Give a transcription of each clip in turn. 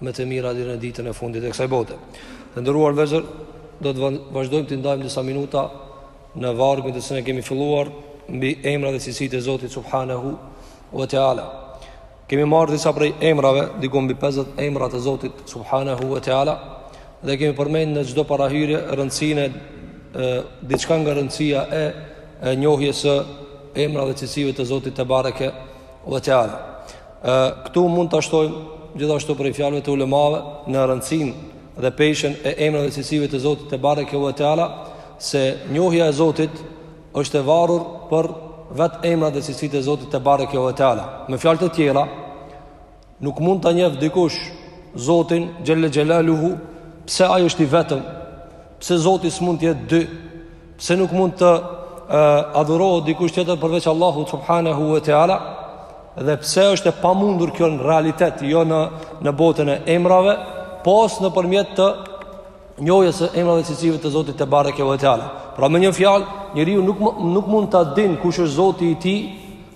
me të mira deri në ditën e fundit e kësaj bote. Të nderuar vëllezër, do të vazhdojmë të ndajmë disa minuta në vargun të cilin e kemi filluar mbi emrat dhe cilësitë e Zotit Subhanehu vë Teala. Kemi marrë disa prej emrave, diku mbi 50 emra të Zotit Subhanehu vë Teala, dhe kemi përmend në çdo parahyrje rëndësine, diçka nga rëndësia e, e njohjes së emrave dhe cilësive të Zotit Tebareke vë Teala. E, këtu mund ta shtojmë gjithashtu prej fjalëve të ulemave në rëndësinë dhe peshën e emrave dhe cilësive të Zotit tebareke ve teala se njohja e Zotit është e varur për vetë emrat dhe cilësitë e Zotit tebareke ve teala me fjalë të tjera nuk mund ta njef dikush Zotin xhel-le xhelaluhu pse ai është i vetëm Pse Zoti s'mund të jetë dy? Pse nuk mund të adhurohet dikush tjetër përveç Allahut subhanahu wa taala? Dhe pse është e pamundur kjo në realitet, jo në në botën e emrave, pos nëpërmjet të njohjes së emrave dhe cilësive të Zotit tebareke ve teala. Pra me një fjalë, njeriu nuk nuk mund ta din kush është Zoti i tij,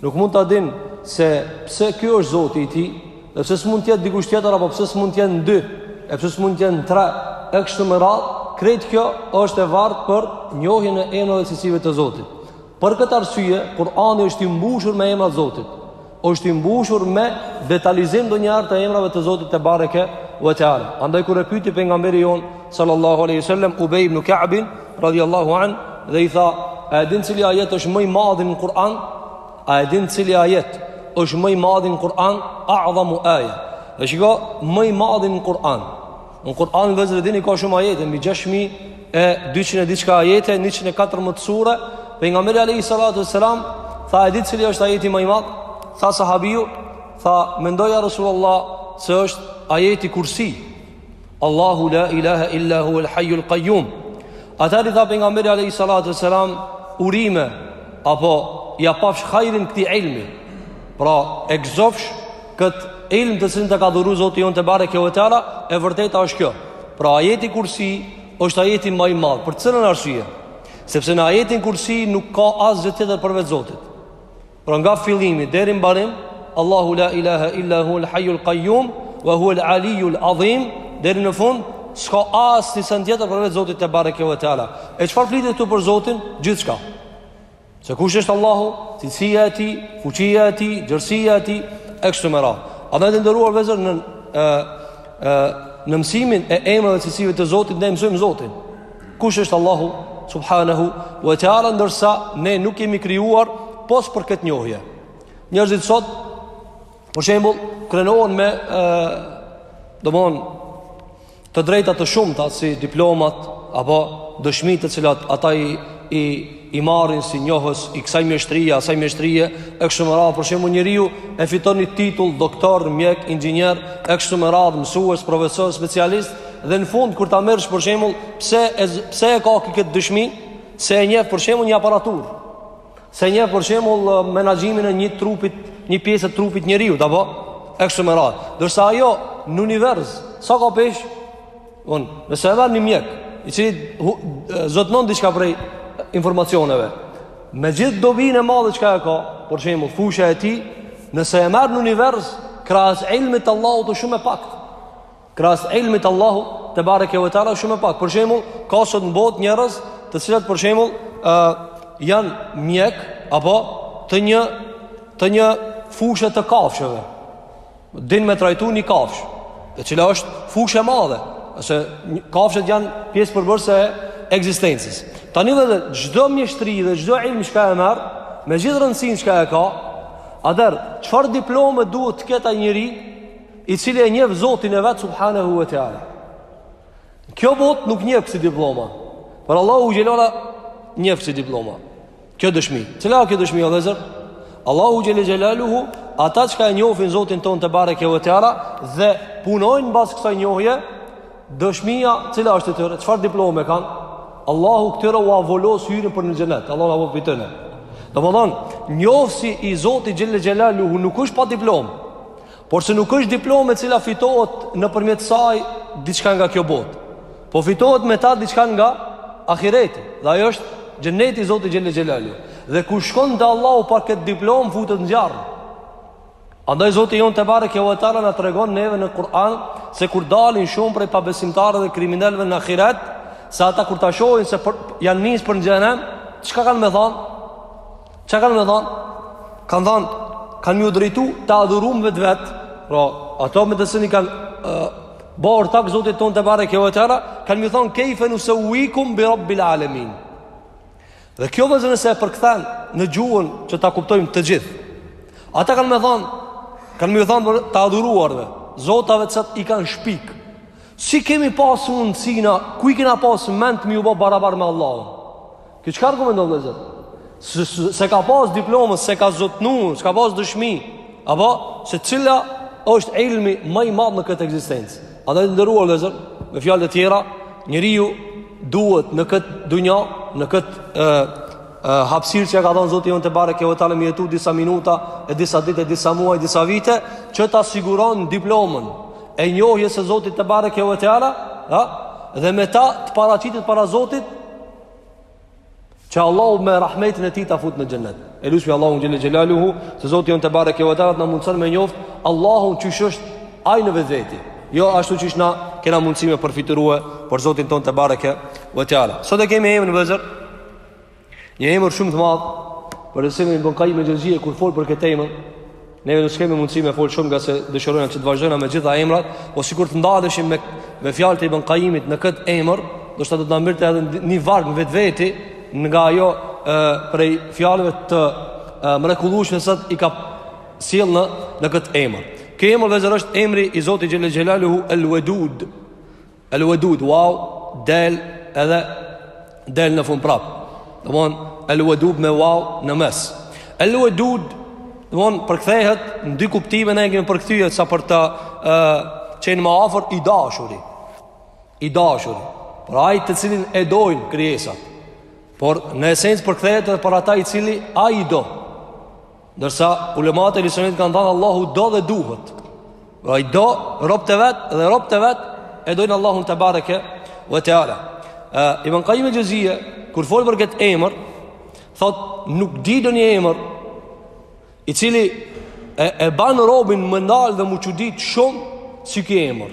nuk mund ta din se pse ky është Zoti i tij, E pse s'mund të jetë dikush tjetër apo pse s'mund të jenë dy? E pse s'mund të jetë tre? E kështu me radhë, krejt kjo është e vartë për njohjen e emrave dhe cilësive të Zotit. Për këtë arsye, Kur'ani është i mbushur me emrat e Zotit. Është i mbushur me detalizim ndonjëherë të emrave të Zotit tebareke ve teala. Andaj kur e pyeti pejgamberi jonë sallallahu alaihi wasallam Ubay ibn Ka'b radhiyallahu an dhe i tha, "A e din cili ajet është më i madh në Kur'an?" A e din cili ajet është më i madhi në Kur'an? A'zamu aje. Dhe shiko, më i madhi në Kur'an. Në Kur'an vëllezër dini ka shumë ajete, mbi 6200 e diçka ajete, 114 sure. Pejgamberi alayhi salatu wasalam tha e di cili është ajeti më i madh? Tha sahabiu, tha mendoj ja Rasulullah se është ajeti kursi. Allahu la ilaha illa hu el hajju el kajjum Atëherë i tha pejgamberi alejhi salatu ve selam Urime Apo ia pafsh hajrin këtij ilmi Pra e gëzofsh këtë ilm të cilin ta ka dhuru Zoti jonë tebareke ve teala E vërteta është kjo Pra ajeti kursi është ajeti ma i madh Për cilën arsye Sepse në ajetin kursi nuk ka asgjë tjetër përveç Zotit Pra nga fillimi deri në mbarim, Allahu la ilaha illa huwal hayyul qayyum wa huwal aliyyul azim deri në fund s'ka asnjë send tjetër përveç Zotit tebareke ve teala. E çfarë flitet këtu për Zotin? Gjithçka. Se kush është Allahu? Cilësia e tij, fuqia e tij, gjërësia e tij e kështu me radhë. Andaj të nderuar vëllezër në ë ë në mësimin e emrave dhe cilësive të Zotit, ne mësojmë Zotin. Kush është Allahu subhanahu wa taala ndërsa ne nuk jemi krijuar pos për këtë njohje. Njerëzit sot për shembull krenohen me ë domethonë të drejta të shumta si diplomat apo dëshmitë të cilat ata i i i marrin si njohës i kësaj mjeshtrie, asaj mjeshtrie, e kështu me radhë, për shembull njeriu e fiton një titull doktor, mjek, inxhinier, e kështu me radhë, mësues, profesor, specialist dhe në fund kur ta merrsh për shembull, pse e, pse e ka këtë dëshmi se e njeh për shembull një aparatur, se e njeh për shembull menaxhimin e një trupit, një pjesë të trupit njeriut, apo e kështu me radhë. Ndërsa ajo në univers, sa ka peshë? Unë, nëse e merr një mjek I cili zotnon diçka prej informacioneve Me gjithë dobinë e madhe çka e ka Për shembull, fusha e tij Nëse e merr në univers Krahas ilmit t'Allahut o shumë e pak Krahas ilmit Allahut tebareke ve teala shumë e pak Për shembull, ka sot në botë njerëz Të cilat për shembull uh, Janë mjek Apo të një Të një fushe të kafshëve Din me trajtu një kafshë Dhe cila është fushë e madhe Se kafshët janë pjesë përbërëse e ekzistencës Tani edhe çdo mjeshtri dhe çdo ilm çka e merr Me gjithë rëndësinë çka e ka Atëherë, çfarë diplome duhet të ketë ai njeri I cili e njef Zotin e vet subhanahu ve teala Kjo botë nuk njef kësi diploma Por Allahu xhel xhelaluhu njef kësi diploma Kjo dëshmi, cila o kjo dëshmi o vllezër? Allahu xhel xhelaluhu, ata çka e njofin Zotin tonë tebareke ve teala, dhe punojnë në bazë kësaj njohje, dëshmia, cila është e tyre, çfarë diplome kanë? Allahu këtyre ua vulos hyrjen për në xhenet, Allahu ua vulos për tëne. Domethonë, njofsi i Zotit xhel xhelaluhu nuk është pa diplomë, por se nuk është diplomë e cila fitohet nëpërmjet saj diçka nga kjo botë. Po fitohet me ta diçka nga ahireti, dhe ajo është xheneti i Zotit xhel xhelalu. Dhe kush shkon te Allahu pa kët diplomë futet në zjarr. Andaj Zoti jonë tebareke ve teala na tregon neve në Kur'an se kur dalin shumë prej pabesimtarëve dhe kriminelëve në ahiret, se ata kur ta shohin se për, janë nis për në xhenem, çka kanë me thonë? Ça kanë me thonë? Kanë thonë, kanë m'iu drejtu të adhurumve t'vet, pra, ato me të cilën i kanë uh, bo ortak Zotit tonë tebareke ve teala, kanë m'iu thonë kejfe nusevvikum bi rabbil alemin. Dhe kjo vllezër nëse e përkthen në gjuhën që ta kuptojmë të gjithë. Ata kanë me thonë, kanë m'iu thonë të adhuruarve, zotave që i kanë shpikë. Si kemi pasë mundësi na, ku i kena pasë mendt m'iu bo barabar me Allahun? Kjo çka argumenton vllezër? Se ka pas diplomës, se ka zotnu, se ka pas dëshmi, apo se cila është ilmi më i madh në këtë ekzistencë. A dhe të nderuar vllezër? Me fjalë të tjera, njeriu duhet në këtë dunja, në këtë hapësirë që e ka dhënë Zoti jonë tebareke ve teala me jetu disa minuta e disa ditë e disa muaj disa vite që ta siguron diplomën e njohjes së Zotit tebareke ve teala dhe me ta të paraqitet para Zotit Që Allahu me rahmetin e tij ta fut në xhennet. E lusmi Allahun xhel-le xhelaluhu, se Zoti jonë tebareke ve teala na mundson me njoft Allahun qysh është ai në vetveti. Jo ashtu qysh na kena mundësi me përfytyrue për Zotin tonë tebareke ve teala. Sot e kemi emrin vllezër. Një emër shumë të madh për të cilin Ibn Kajim el-Xhevzije kur fol për këtë emër, Neve nuk kemi mundësi me fol shumë ngase dëshirojna që të vazhdojna me gjitha emrat, po sikur të ndaleshim me me fjalët e Ibn Kajimit në këtë emër, ndoshta do të na mirte edhe një varg në vetveti nga ajo e, prej fjalëve të mrekullueshme sa i ka sjell në në këtë emër. Ky emër vllezër është emri i Zotit Xhel-le Xhelaluhu El Wedud. El Wedud, vav, dal edhe dal në fund prap. Domethonë El Wedud me vav në mes. El Wedud domethonë përkthehet në dy kuptime ne e kemi përkthyer sa për të qenë më afër i dashuri. I dashuri. Por ai të cilin e dojnë krijesat. Por në esencë përkthehet edhe për ata i cili ai i do. Ndërsa ulemat e lisonit kanë thënë Allahu do dhe duhet. Ai i do robtë e vet dhe robtë e vet e dojnë Allahun tebareke ve teala. Ibn Kajim el-Xhevzije kur fol për këtë emër, thot nuk di ndonjë emër i cili e, e ban robin m'u ndal dhe m'u çudit shumë si ky emër.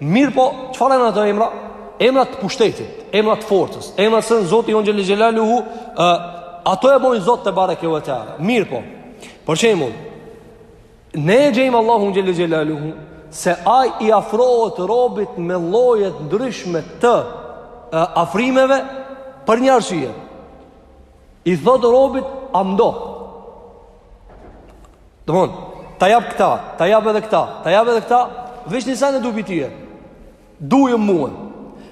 Mirëpo, çfarë janë ato emra? Emra të pushtetit, emra të forcës, emra të se Zoti jonë xhel-le xhelaluhu, ato e bojnë Zot tebareke ve teala. Mirëpo, për shembull, ne e gjejmë Allahun xhel-le xhelaluhu, se ai i afrohet robit me lloje të ndryshme të e, afrimeve për një arsye. I thotë robit, a m'do. Domthon, ta jap këta, ta jap edhe këta, ta jap edhe këta, veç një sen e du pi teje. Dujëm mue.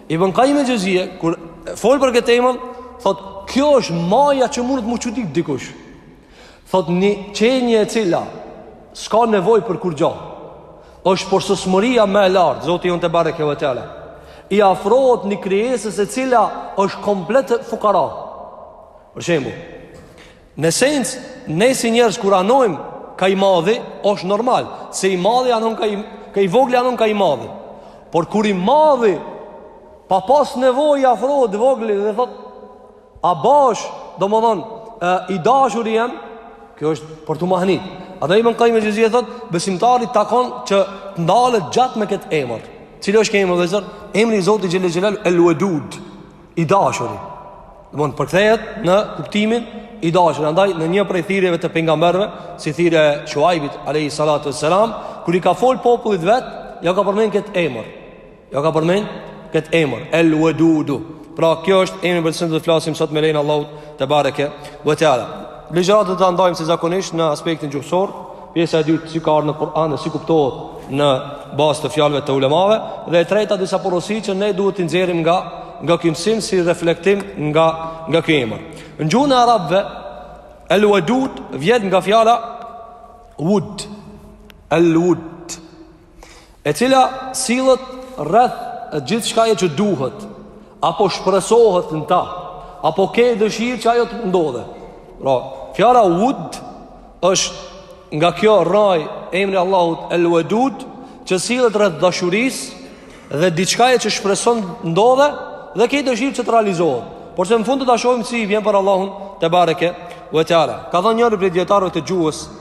Ibn Kajim el-Xhevzije, kur fol për këtë emën, thot, kjo është maja që mund m'u çudit dikush. Thot një qenje e cila s'ka nevojë për kurgjo. Është përsosmëria më e lartë, Zoti jonë tebareke ve teala. I afrohet një krijesës e cila është komplet fukara. Për shembull, Në sens, ne si njerëz kur anojmë kah i madhi, është normal, se i madhi anon kah i, kah i vogli anon kah i madhi. Por kur i madhi, pa pas nevojë i afrohet të voglit dhe thot, a bash, domethonë, i dashur i jem, kjo është për t'u mahnit. Ata Ibn Kajim el-Xhevzije thot, besimtari takon që të ndalet gjatë me këtë emër. Cili është ky emër vëllezër? Emri i Zotit Xhel-le Xhelal, El Wedud. i dashuri. Domethonë përkthehet në kuptimin i dashur. Andaj në një prej thirrjeve të pejgamberëve, si thirrja e Shuaibit alayhi salatu wassalam, kur i ka fol popullit vet, ja ka përmend këtë emër. Ja ka përmend këtë emër, El Wadudu. Pra ky është emri për çka do të flasim sot me lejen e Allahut tebareke ve teala. Ligjëratën do ta ndajmë si zakonisht në aspektin gjuhësor. Pjesa e dytë si ka ardhur në Kur'an dhe si kuptohet në bazë të fjalëve të ulemave dhe e treta disa porosi që ne duhet t'i nxjerrim nga nga ky mësim si reflektim nga nga ky emër. Në gjuhën e arabëve El Wadud vjen nga fjala Wud. El Wud. e cila sillet rreth gjithçkaje që duhet, apo shpresohet në ta, apo ke dëshirë që ajo të ndodhë. Pra, fjala wud është nga kjo rraj emri i Allahut el wedud, që sillet rreth dashurisë dhe diçkaje që shpreson të ndodhë dhe ke dëshirë që të realizohet. Por se në fund do ta shohim si vjen për Allahun tebareke ve teala. Ka thanë njëri prej dijetarëve të gjuhës,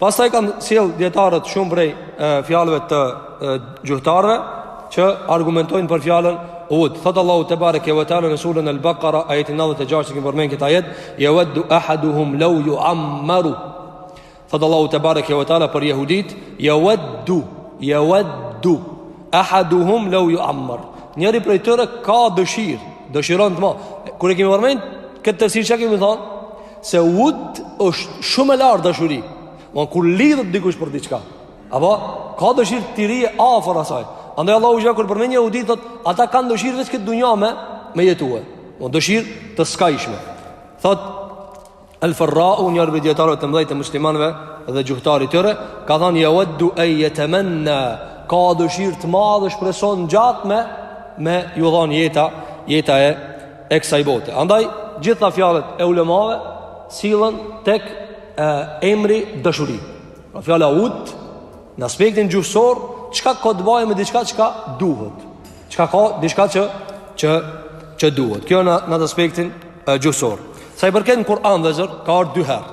Pastaj kanë sjell dijetarët shumë prej fjalëve të gjuhëtarëve që argumentojnë për fjalën Ud. Thot Allahu tebareke ve teala në surën Al-Baqara ajetin 96 që e kemi përmend këtë ajet, yawaddu ahaduhum law yu'ammaru. Thot Allahu tebareke ve teala për jehudit, yawaddu yawaddu ahaduhum law yu'ammar. Njëri prej tyre ka dëshirë, dëshiron të më. Kur e kemi përmend këtë tefsir çka kemi thënë? Se wud është shumë e lartë dashuri. Domethonë kur lidhet dikush për diçka, apo ka dëshirë të rrijë afër asaj. Andaj Allahu xha kur përmend jehudit thot, ata kanë dëshirë veç këtë dunja me me jetue. Domethonë dëshirë të skajshme. Thot El Farrau njëri prej dijetarëve të mdhej të muslimanve dhe gjuhtar i tyre, ka thonë, ja weddu ej jetemenna, ka dëshirë të madhe, shpreson gjatë me, me ju dhonë jeta, jeta e e kësaj bote. Andaj gjitha fjalët e ulemave sillen tek e, emri dashuri. Pra fjala ud në aspektin gjuhësor, çka ka të bëjë me diçka që duhet. Çka ka diçka që që që duhet. Kjo në në aspektin gjuhësor. Sa i përket në Kur'an vëllezër, ka ardhur dy herë.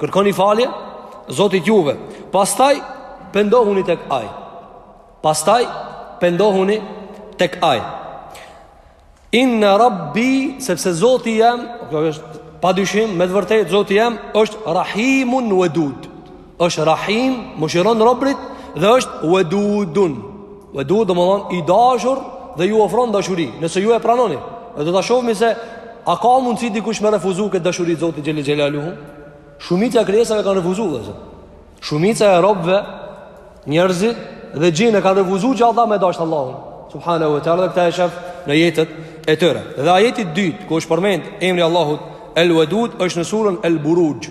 Kërkoni falje Zotit juve Pastaj pendohuni tek Ai Pastaj pendohuni tek Ai Inne rabbi Sepse Zoti jem Kjo është pa dyshim Me të vërtetë Zoti jem është rahimun wedud është rahim Mëshiron robërit Dhe është wedudun Wedud domethënë i dashur dhe ju ofron dashuri Nëse ju e pranoni Dhe do ta shofmi se A ka mundësi dikush me refuzu këtë dashuri t'Zotit Xhele Xhelaluhu Shumica e krijesave kanë refuzu vllezër Shumica e robëve Njerëzit dhe xhinët kanë refuzu që ata me dashtë Allahun Subhanehu ue teala dhe këta e shef në jetët e tyre Dhe ajeti i dytë ku është përmend emri i Allahut El Wedud është në surën El Buruxh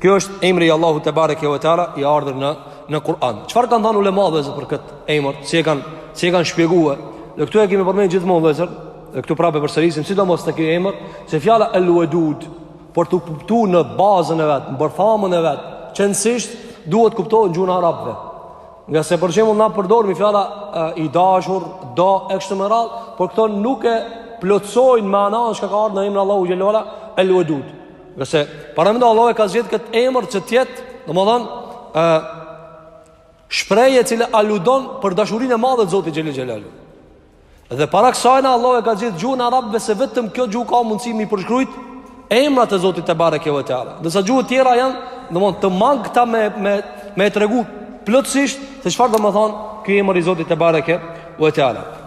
Kjo është emri i Allahut tebareke ve teala i ardhur në në Kur'an. Çfarë kanë thënë ulematë vllezër për këtë emër? Si e kanë si e kanë shpjeguar? Dhe këtu e kemi përmendur gjithmonë vllezër. Dhe këtu prapë përsërisim sidomos te ky emër, se fjala al-wadud për t'u kuptuar në bazën e vet, në bërthamën e vet, qenësisht duhet kuptohet në gjuhën arabe. Ngase për shembull na përdorim fjala i dashur, do e kështu me radhë, por këto nuk e plotësojnë manan që ka ardhur në emrin Allahu xhelalu ala al-wadud. Ngase paramendo Allahu e ka zgjedh këtë emër që të jetë, domethënë, ë shprehje e cila aludon për dashurinë e madhe të Zotit Xhele Xhelaluhu. Dhe para kësajna Allahu e ka zgjedh gjuhën arabe se vetëm kjo gjuhë ka mundësi me i përshkrujt emrat e Zotit tebareke ve teala. Ndërsa gjuhët tjera janë, domethënë, të mangëta me me e tregu plotësisht se çfarë domethënë ky emër i Zotit tebareke ve teala.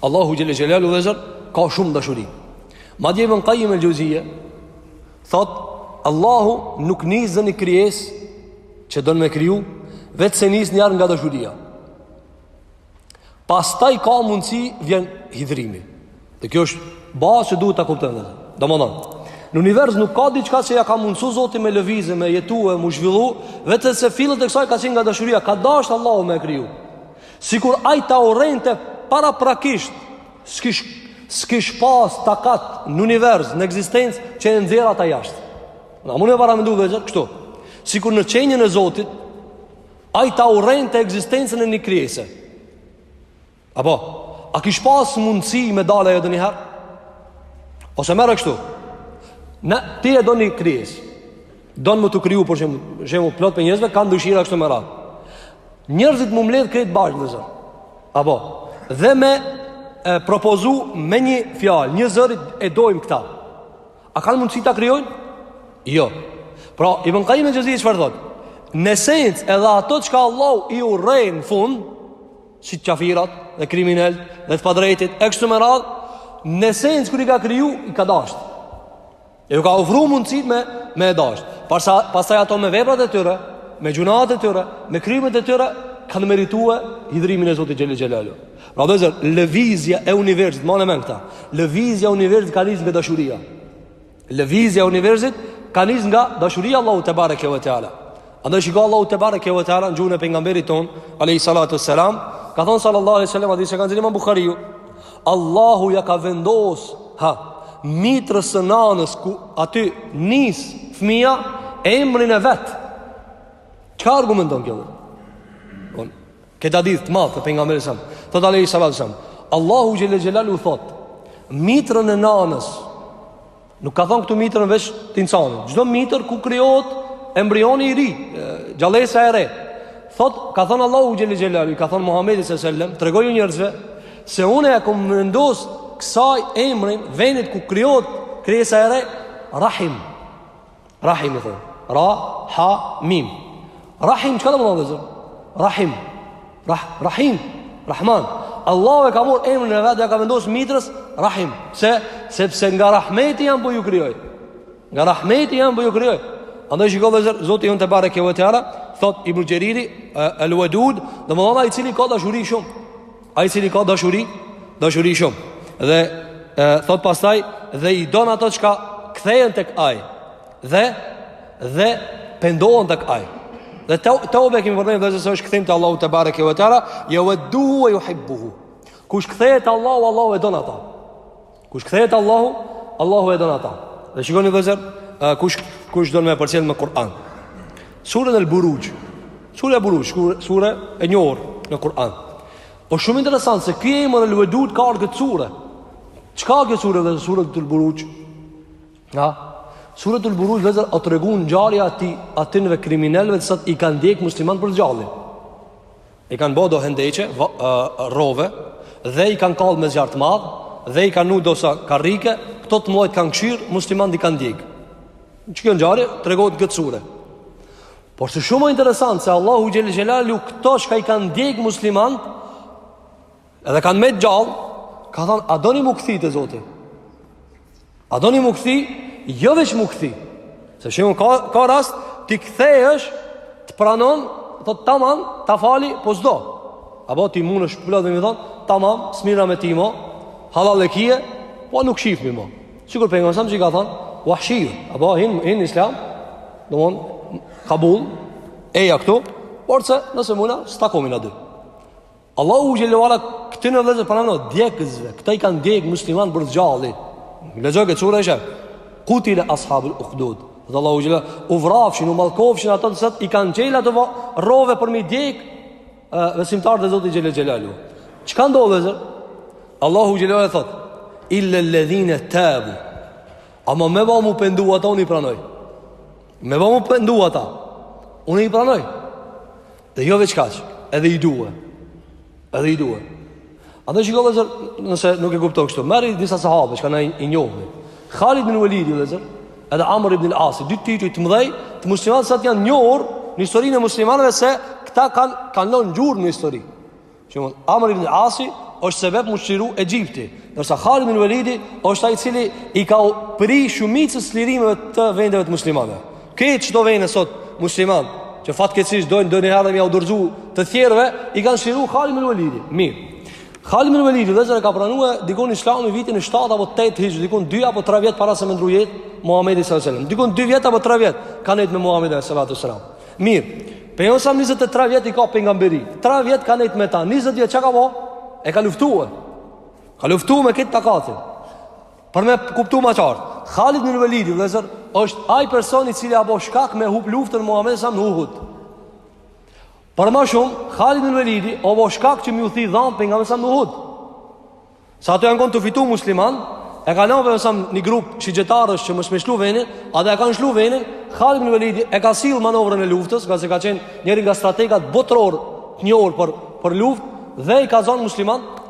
Allahu Xhele Xhelaluhu vllezër Ka shumë dashuri Madje Ibn Kajim el Xhevzije Thot Allahu nuk nis edhe një krijesë Që don me e kriju Vetëm se nis njëherë nga dashuria Pastaj ka mundësi Vjen hidhërimi Dhe kjo është bazë që duhet ta kuptojmë vllezër Domethënë Në univers nuk ka diçka që ja ka mundësu zoti me lëvizë, me jetu e m'u zhvillu, vetëm se fillet e kësaj ka qenë nga dashuria, ka dashtë Allahu me e kriju. Sikur ai ta urrente paraprakisht, s'kish, s'kish pas takat në univers, në ekzistencë, që e nxjerr ata jashtë. Në a mun e paramendu vllezër, kështu. Sikur në qenien e Zotit, ai ta urrente ekzistencën e një krijese. Apo, a kish pas mundësi me dalë ajo ndonjëherë? Ose merre kështu, në, ti e do një krijesë, Don me t'u kriju për shembull plot prej njerëzve kanë dëshira kështu me radhë. Njerëzit m'u mbledh krejt bashkë vllezër. Apo dhe me e propozu me një fjalë, njëzërit e dojmë këta. A kanë mundësi ta krijojnë? Jo. Pra, Ibn Kajim el Xhevzije çfarë thotë. Në esencë edhe ato çka Allahu i urren në fund, si qafirat dhe kriminelët dhe të padrejtit, e kështu me radhë, në esencë kur i ka kriju, i ka dashur. E ju ka ofru mundësit me, me e dasht Pasa, pastaj ato me veprat e tyre Me gjynahet e tyre Me krimet e tyre Kanë meritue hidhërimin e Zotit xhel-le xhelaluhu Pra vllezër, lëvizja e universit Mane n'men këta Lëvizja e universit ka nis nga dashuria Lëvizja e universit ka nis nga dashuria Allahu tebareke ve teala Andaj shiko Allahu tebareke ve teala në gjuhën e pejgamberit ton, alayhi salatu wassalam, ka thon sallallahu alaihi wasallam hadith e ka nxjerr imam Buhariu. Allahu ja ka vendos, ha, mitrës së nanës ku aty nis fëmija emrin e vet. Çka argumenton kjo? Bon, këtë hadith të madh të pejgamberit sa, thot alayhi salatu wassalam, Allahu xhel-le xhelaluhu thot, mitrën e nanës Nuk ka thonë këtu mitrën veç t'insanit. Çdo mitër ku krijohet embrioni i ri, gjallesa e re. Thot, ka thonë Allahu xhel-le xhelaluhu, ka thonë Muhamedi sallallahu alajhi wasallam, tregoju njerëzve se unë e kam vendos kësaj emrin vendit ku krijohet krijesa e re, Rahim. Rahim i thonë. Ra, ha, mim. Rahim, çka domethon vllezër? Rahim. Rah, rahim. Rahman. Allahu e ka marr emrin e vet e ja ka vendos mitrës Rahim. Se, sepse nga rahmeti jam po ju krijoj. Nga rahmeti jam po ju krijoj. Andaj shiko vllezër, Zoti ynë tebareke ve teala, thot Ibn Xheriri, el Vedud, domethon ai i cili ka dashuri shumë. Ai i cili ka dashuri, dashuri shumë. Dhe e, thot pastaj dhe i don ato çka kthehen tek ai. Dhe dhe pendohen tek ai. Dhe teube kemi përmend vllezër se është kthim te Allahu tebareke ve teala, jevedduhu ve juhibbuhu. Kush kthehet te Allahu, Allahu e don ata. Kush kthehet te Allahu, Allahu e don ata. Dhe shikoni vllezër, kush kush don me e përcjell me Kur'an. Sura Al-Buruj. Sura Al-Buruj, sura e njohur në Kur'an. Po shumë interesant se ky emër Al-Wadud ka ardh n'këtë sure. Çka kjo sure vllezër, sura Al-Buruj? Ja. Sura Al-Buruj vllezër o tregu ngjarja e atij, atyneve kriminelëve të cilët i kanë djeg muslimant për s'gjalli. I kanë bo do hendeqe, va, e, rove Dhe i kanë kall me zjarr t'madh Dhe i kanë vnu disa karrike Këto të mdhojt kanë kshyr, muslimant i kanë djeg Kjo ngjarje tregohet n'këtë sure Por ësht shumë interesant se Allahu xhel-le xhelaluhu Këto çka i kanë djeg muslimant Edhe kanë met gjallë, ka thonë, a doni m'u kthy te Zoti? A doni m'u kthy? Jo veç m'u kthy. Se shumë ka, ka rast, ti kthehesh, të pranon, të të taman, ta fali, po s'të do. A bo ti munesh vllait me i thonë, tamam, s'mirrem me ty mo, hallall e kije, po nuk shifemi mo. Sikur pejgamberi a.s. që i ka thonë, Wahshiut, a bo hin, hin islam, domethon, kabull, eja këtu, porse nëse muna, s'takomi na dy. Allahu xhelalu ala këtu, vëllezër, pranë djegësve, këta i kanë djeg musliman për gjalli. Lexoje këtë sure është. Kutil ashabul ukhdud. Dhe Allahu xhelalu u vrafshin, u mallkofshin ata të cilët i kanë çelë ato rrove për m'i djeg besimtarët e Zotit xhelalu xhelalu. Çka ndodh, vëllezër? Allahu xhelalu ala thot: "Illa alladhina tabu." Ama me ba m'u pendu ata unë i pranoj. Me ba m'u pendu ata, unë i pranoj. Dhe jo veç kaq, edhe i due. Edhe i due. A de shiko vllezër, nëse nuk e kupton kështu. Merri disa sahabe që na i njohim. Khalid ibn Walid vllezër, edhe Amr ibn al-As, dy tituj të mëdhej, të muslimanëve sa që janë njohur në historinë e muslimanëve se këta kanë kanë lënë gjurmë në histori. Shembull, Amr ibn Asi është sebeb mu çliru Egjipti, ndërsa Khalid ibn Walidi është ai i cili i ka pri shumicës së lirimeve të vendeve të muslimanëve. Këto do vende sot musliman, që fatkeqësisht dojnë ndonjëherë edhe m'ja u dorzu të tjerëve, i ka çliru Khalid ibn Walidi. Mirë. Khalid ibn Walidi vllezër ka pranuar dikun Islamin vitin 7 apo 8 hijri, dikun 2 apo 3 vjet para se me ndrru jetë Muhamedi sallallahu alajhi wasallam. Dikun 2 vjet apo 3 vjet ka nejt me Muhamedin sallallahu alajhi wasallam. Mirë, Pejgamberi a.s. 23 vjet i ka pejgamberi, 3 vjet ka nejt me ta, 20 vjet çka ka bo? E ka luftue, ka luftu me krejt takatin, për me kuptu ma qartë. Khalid ibn Velidi, vllezër, është ai personi cili a bo shkak me hup luftën Muhammed a.s. në Uhud. Por ma shumë, Khalid ibn Velidi, o bo shkak që m'iu thy dhami Pejgamberit a.s. në Uhud. Se ata janë konë tu fitu muslimant E ka lon Pejgamberi a.s. një grup shigjetarësh që mos me lshu venin Ata e kanë lshu venin Khalid ibn Velidi e ka sjellë manovrën e luftës Pasi ka qenë njëri nga strategët botëror Të njohur për, për luftë Dhe i ka zonë muslimant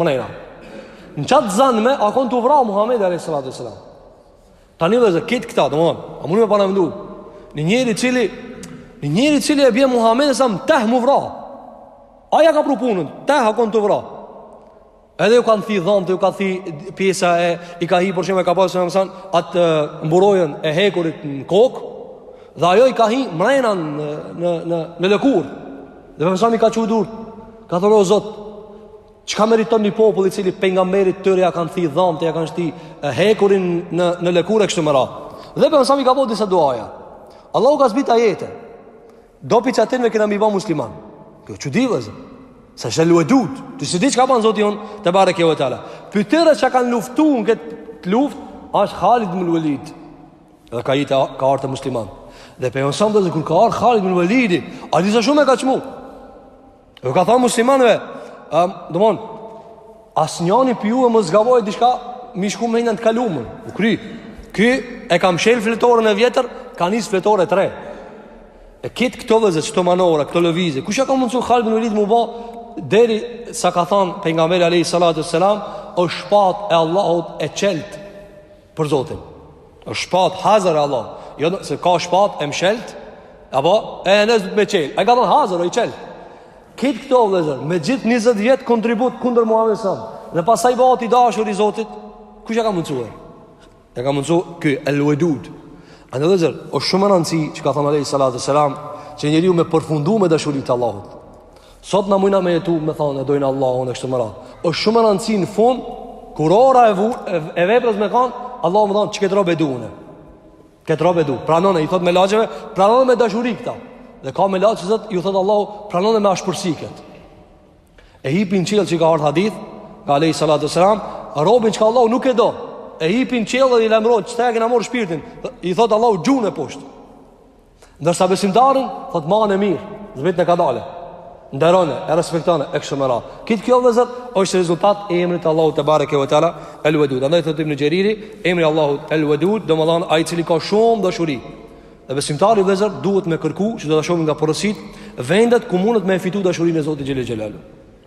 mrena Në qat zaman a konë tu vra Muhammed A.S. Tani vllezër kqyrni këta, domthon, a mundi me paramendu? Një njeri i cili, një njeri i cili e bie Muhamedin a.s. te m'u vra. Ai ja ka pru punën, te a kon tu vra. Edhe ju kanë thy dhomtë, ju ka thy pjesa e, i ka hi për shembull e ka pasë Pejgamberi a.s. atë mburojën e hekurit në kokë, dhe ajo i ka hi mrena në, në, në, në lëkurë. Dhe Pejgamberi a.s. i ka çu durt, ka thënë o Zot, Çka meriton një popull i cili pejgamberit tyre ja kanë thy dhomtë, ja kanë shti hekurin në në lëkurë kështu me radhë. Dhe Pejgamberi a.s. i ka bë disa duaja. Allahu ka zbrit ajete. Do pi qatyne kena m'i bë musliman. Kjo çudi vllezër. Sa është luajtut. Ti s'e di çka bën Zoti jon tebareke ve teala. Pi atyne çka kanë luftuar në këtë luftë, asht Khalid ibn Walid. Dhe ka ita ka ardhur musliman. Dhe Pejgamberi a.s. vllezër kur ka ardhur Khalid ibn Walid, a di sa shumë e ka çmu. Ju ka thon muslimanëve, um, domethon, asnjëri pi juve mos gabojë diçka me i shku mendja n'të kalumën. U kry. Ky e ka mshel fletoren e vjetër, ka nis fletore të re. E krejt këto vllezër qeto manovra, këto lëvizje. Kush ja ka mundsu Khalid ibn Walid mu ba deri sa ka thon pejgamberi alayhi salatu sallam, osht shpat e Allahut e çelt. Për Zotin. Është shpat hazër e Allah. Jo se ka shpata e mshelt, apo e nis me çel. Ai ka thon hazër osht i çelt. Krejt këto vëllazër, me gjithë 20 vjet kontribut kundër Muhamedit alejhi selam. Dhe pastaj bëhet i dashur i Zotit. Kush ja ka mundsu? Ja ka mundsu ky El Wadud. Andaj vëllazër, është shumë me rëndësi që ka thënë alayhi salatu wasallam, që njeriu me përfundu me dashurinë e Allahut. Sot na mujna me jetu, me thonë, e dojmë Allahun e kështu me radhë. është shumë me rëndësi në fund, kur ora e, vu, e, e vepra me kanë, Allahu me thonë, qetë robë e du une? Këtë robë e du. Pranone, i thotë melaqeve, pranone me dashuri këta. Dhe ka melaqe Zoti, ju thotë Allah, pranone me ashpërsi këtë. E hipin qiell që ka ardhë hadith, nga alejhi salatu ve selam, robin çka Allah nuk e do. E hipin qiell dhe i lajmrojnë, qeta e kena morë shpirtin. I thotë Allah, gjuje poshtë. Ndërsa besimtarin thot mane mirë, zbritne kadale. Nderone, e respektone, e kështu me radh. Krejt kjo vllezër është rezultat i emrit të Allahut tebareke ve teala El Wadud. Andaj thot Ibn Xheriri, emri i Allahut El Wadud, domethënë ai i cili ka shumë dashuri. Dhe besimtari vllezër duhet me kërku, që do ta shohim nga porosit, vendet ku mundet me fitu dashurinë e Zotit xhelle xhelaluhu.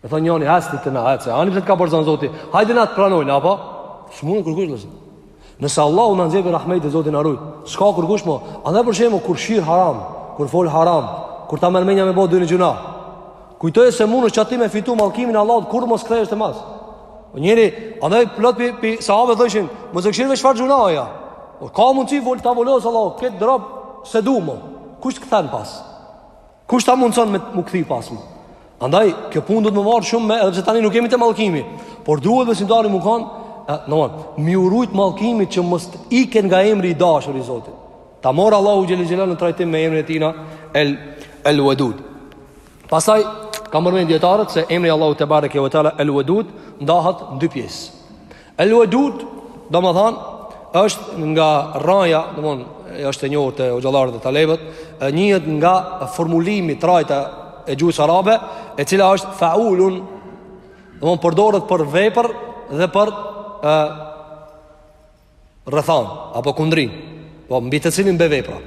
Me thonë njëri, hasë të të në hajtë, se ani pse të ka përzanë zoti, hajde na të pranojnë, apo? S'mundet kërkush, vllezër. Nëse Allahu na nxjerr pi rahmetit, e Zoti na rujt, s'ka kërkush mo, andaj përherë, kur kshir haram, kur folë haram, kur ta merr menja me bo dynja gjynah, kujtoje se mundë është që aty me fitu mallkimin Allahut, kurrë mos me u kthy mas. O njëri, andaj plot pi, pi sahabeve thoshin, mos e kshir veç çfarë gjynahi. O, ka mundë që i vulos, ta vulos Allahu, këtë rob s'e du mo, kush të këthen pasë? Kush ta mundson me mu kthy pas ma? Andaj kjo punë duhet me marr shumë me edhe pse tani nuk jemi te mallkimi, por duhet besimtari me kon, domthon, me ju rujt mallkimit që mos të ikën nga emri i dashur i Zotit. Ta mor Allahu xhelle xhelaluhu në trajtim me emrin e tina El El Wadud. Pastaj kanë përmend dietarët se emri Allahu tebareke ve teala El Wadud ndahet në dy pjesë. El Wadud, domethonë, është nga rraja, domethonë, është e njohur te hoxhallarët dhe talebët, vjen nga formulimi trajta e gjuhës arabe, e cila është faulun, domethonë, përdoret për vepër dhe për e, rrethan apo kundrinë, po mbi të cilin bie vepra.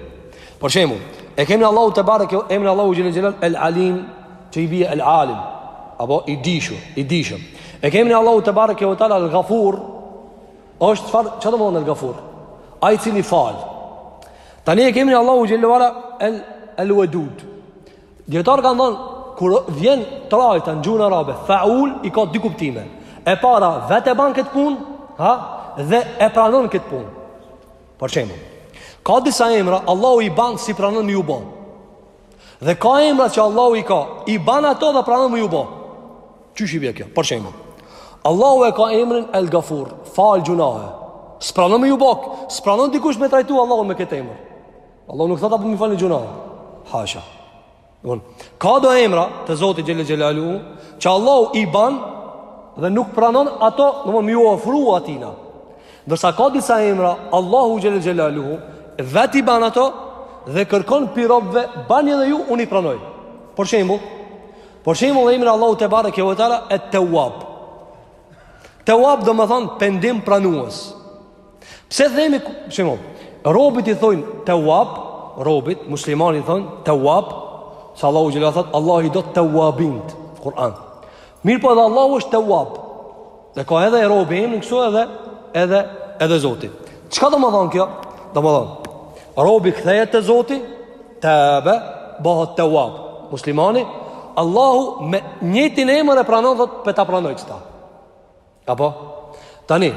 Për shembull, e kemi Allahu tebareke emri Allahu xhelle xhelaluhu el alim, që i bie el alim, apo i dishur, i dishëm. E kemi Allahu tebareke ve teala al ghafur, është çfarë çfarë do të thonë el ghafur? Ai i cili fal. Tani e kemi Allahu xhelle ve ala el el wadud. Dijetarët kanë thanë, kur vjen trajta në gjuhën arabe, feul i ka dy kuptime. E para, vetë e banë këtë punë, ha? dhe e pranon këtë punë. Për shembull, ka disa emra, Allahu i banë s'i pranon me ju bo. Dhe ka emra që Allahu i ka, i banë ato dhe pranon me ju bo. Qysh i bie kjo? Për shembull, Allahu e ka emrin El Gafur, fal gjynahe. S'pranon me ju bo, s'pranon dikush me e trajtu Allahun me këtë emër. Allahu nuk thotë a po m'i falni gjynahe. Hasha. Domthanë. Ka do emra të Zotit Xhele Xhelaluhu, që Allahu i ban dhe nuk pranon ato, domthonë me ju ofru atina. Ndërsa ka disa emra Allahu Xhele Xhelaluhu vetë i ban ato dhe kërkon pi robëve bani dhe ju unë i pranoj. Për shembull, për shembull emri i Allahut tebareke ve teala Et-Tevvab. Tevvab domethanë pendimpranues. Pse themi, shemo, robit i thonë tevvab, robit, muslimanit i thonë tevvab, se Allahu xhele thotë, Allahu i do tevvabinët, Kur'an. Mirëpo edhe Allahu është tevvab, dhe ka edhe robi emën kso edhe, edhe, edhe Zoti. Çka domethonë kjo? Domethonë, robi kthehet te Zoti, tevbe, bahet tevvab, muslimani, Allahu me njëjtin emër e pranon, thotë, pe ta pranoj qeta. Apo? Tani,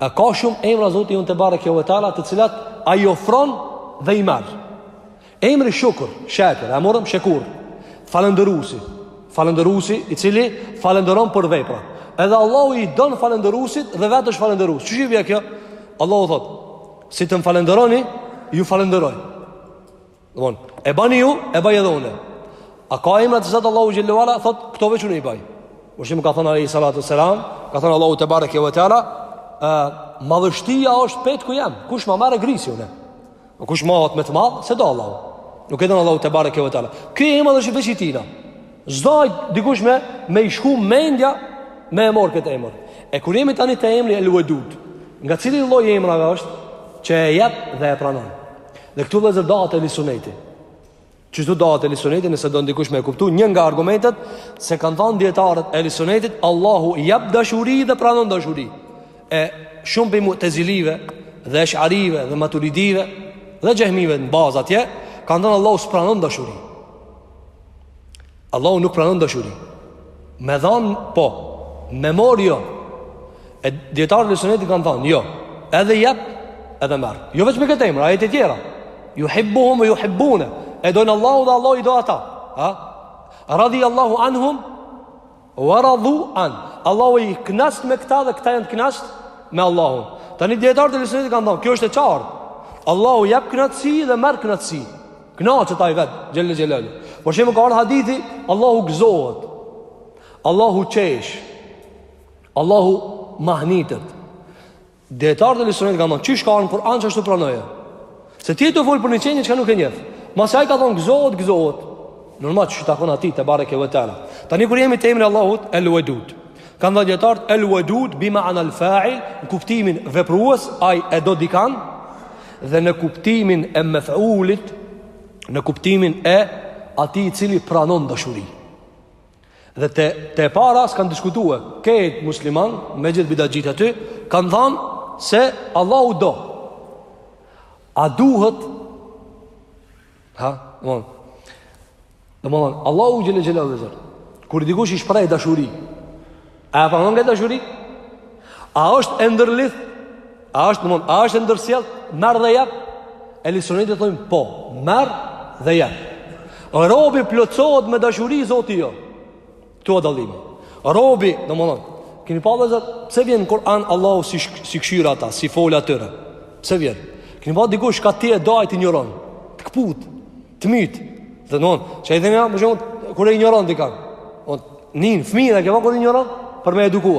a ka shumë emra Zoti jonë tebareke ve teala të cilat ai i ofron dhe i merr. Emri Shekur, Shakir, e morëm Shekur, falënderusi, falënderusi i cili falënderon për vepra. Edhe Allahu i don falënderusit dhe vetë është falënderus. Qysh i bie kjo? Allahu thotë, si të më falënderoni, ju falënderoj. Domthon, e bani ju, e baj edhe unë. A ka emra të Zotit Allahu xhele ve ala thotë këto veç unë i baj. Për shembull ka thënë alejhi salatu ve selam, ka thënë Allahu tebareke ve teala, ë madhështia është petku jem. Kush ma merr e grisi unë? Po kush mahet më të madh s'e do Allahu. Nuk e don Allahu tebareke ve teala. Ky emër është veç i tina. S'do dikush me me i shku mendja me e marr këtë emër. E kur jemi tani te emri El Vedud, nga cili lloj emrave është që e jep dhe e pranon. Dhe këtu vllezër da ehli suneti. Që zdo da ehli suneti nëse don dikush me e kuptu, një nga argumentet se kanë thanë dijetarët e ehli sunetit, Allahu jep dashuri dhe pranon dashuri. E shumë prej mutezilive dhe esharive dhe maturidive dhe xhehmive në bazë atje, kanë thanë Allahu s'pranon dashuri. Allahu nuk pranon dashuri. Me dhanë po, me marr jo. E dijetarët e ehli sunetit kanë thënë, jo. Edhe jep, edhe merr. Jo veç me këtë emër, ajete tjera. Juhibbuhum ve juhibbune. E dojnë Allahun dhe Allahu i do ata. Ha? Radhi Allahu anhum Wa radu an. Allahu i kënaqt me këta dhe këta janë të kënaqt me Allahun. Tani dijetarët e ehli sunetit kanë thanë, kjo është e qartë. Allahu jep kënaqësi dhe merr kënaqësi. Kënaqet ai vet, xhele xhelaluhu. Për shembull ka ardh hadithi, Allahu gëzohet. Allahu qesh. Allahu mahnitet. Dijetarët e ehli sunetit kanë thanë, qysh ka ardh në Kur'an qashtu pranoje? Se ti je tu fol për një qenie çka nuk e njef. Masi ai ka thanë, gëzohet, gëzohet. Normal qysh i takon atij, tebareke ve teala. Tani kur jemi te emri i Allahut, el wedud. Kanë thanë dijetarët, el wedud, bima'na el fa'il, në kuptimin veprues, ai e do dikan, dhe në kuptimin e mef'ulit, në kuptimin e atij i cili pranon dashuri. Dhe te, te e para s'kanë diskutue, këta musliman, me gjithë bidatçitë aty, kanë thanë se Allahu do. A duhet, ha, domethan Allahu xhele xhelaluhu vllezër, kur i dikush i shpreh dashuri, A e pranon këtë dashuri? A është e ndërlidh? A është mund, a është e ndërsjell? Merr dhe jep. Ehli suneti thonë po, merr dhe jep. Robi plotësohet me dashuri Zoti jo. Këtu a dallimi. Robi, domethan, keni pa vllezër, pse vjen Kur'an Allahu s'i, s'i kqyr ata, s'i fol atyre. Pse vjen? Keni pa dikush çka ti e do e t'injoron. Të kput. Të myt. Dhe don, çai dhe më shumë kur e injoron dikan. Po nin fëmijën a ke pa kur e injoron për me eduku.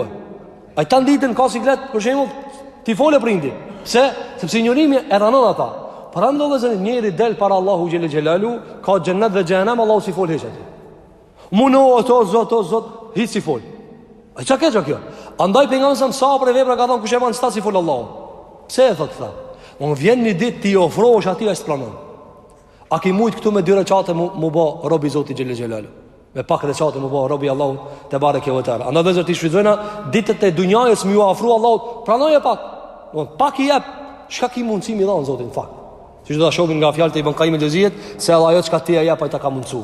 Ai tan ditën ka siklet për shembull t'i folë prindi. Pse? Sepse injorimi e ranon ata. Paramendo vllezër, njeri del para Allahut xhele xhelaluhu, ka xhennet dhe xhehenem Allahu s'i fol hiç atij. Muno o Zot, o Zot, o Zot, hiç s'i fol. A çka kjo kjo? Andaj pejgamberi sa sa për vepra ka thënë kush e bën qëta s'i fol Allahu. Pse e thot këtë? Unë vjen një ditë ti i ofrohesh atij, ai s'pranon. A ke mujt këtu me dy rekate mu, mu bo robi i Zotit xhele xhelaluhu Me pak rekate mu bo robi i Allahut tebareke ve teala Andaj vllezër t'i shfrytëzojmë ditët e dunjasë me ju afru Allahut Pranoj e pak Në pak i jep Çka ki mundësi m'i dhanë Zotit n'fakt Qysh do ta shohim nga fjalët e Ibn Kajjim el Xhevzijes Se edhe ajo çka ti ia jep ai ta ka mundësu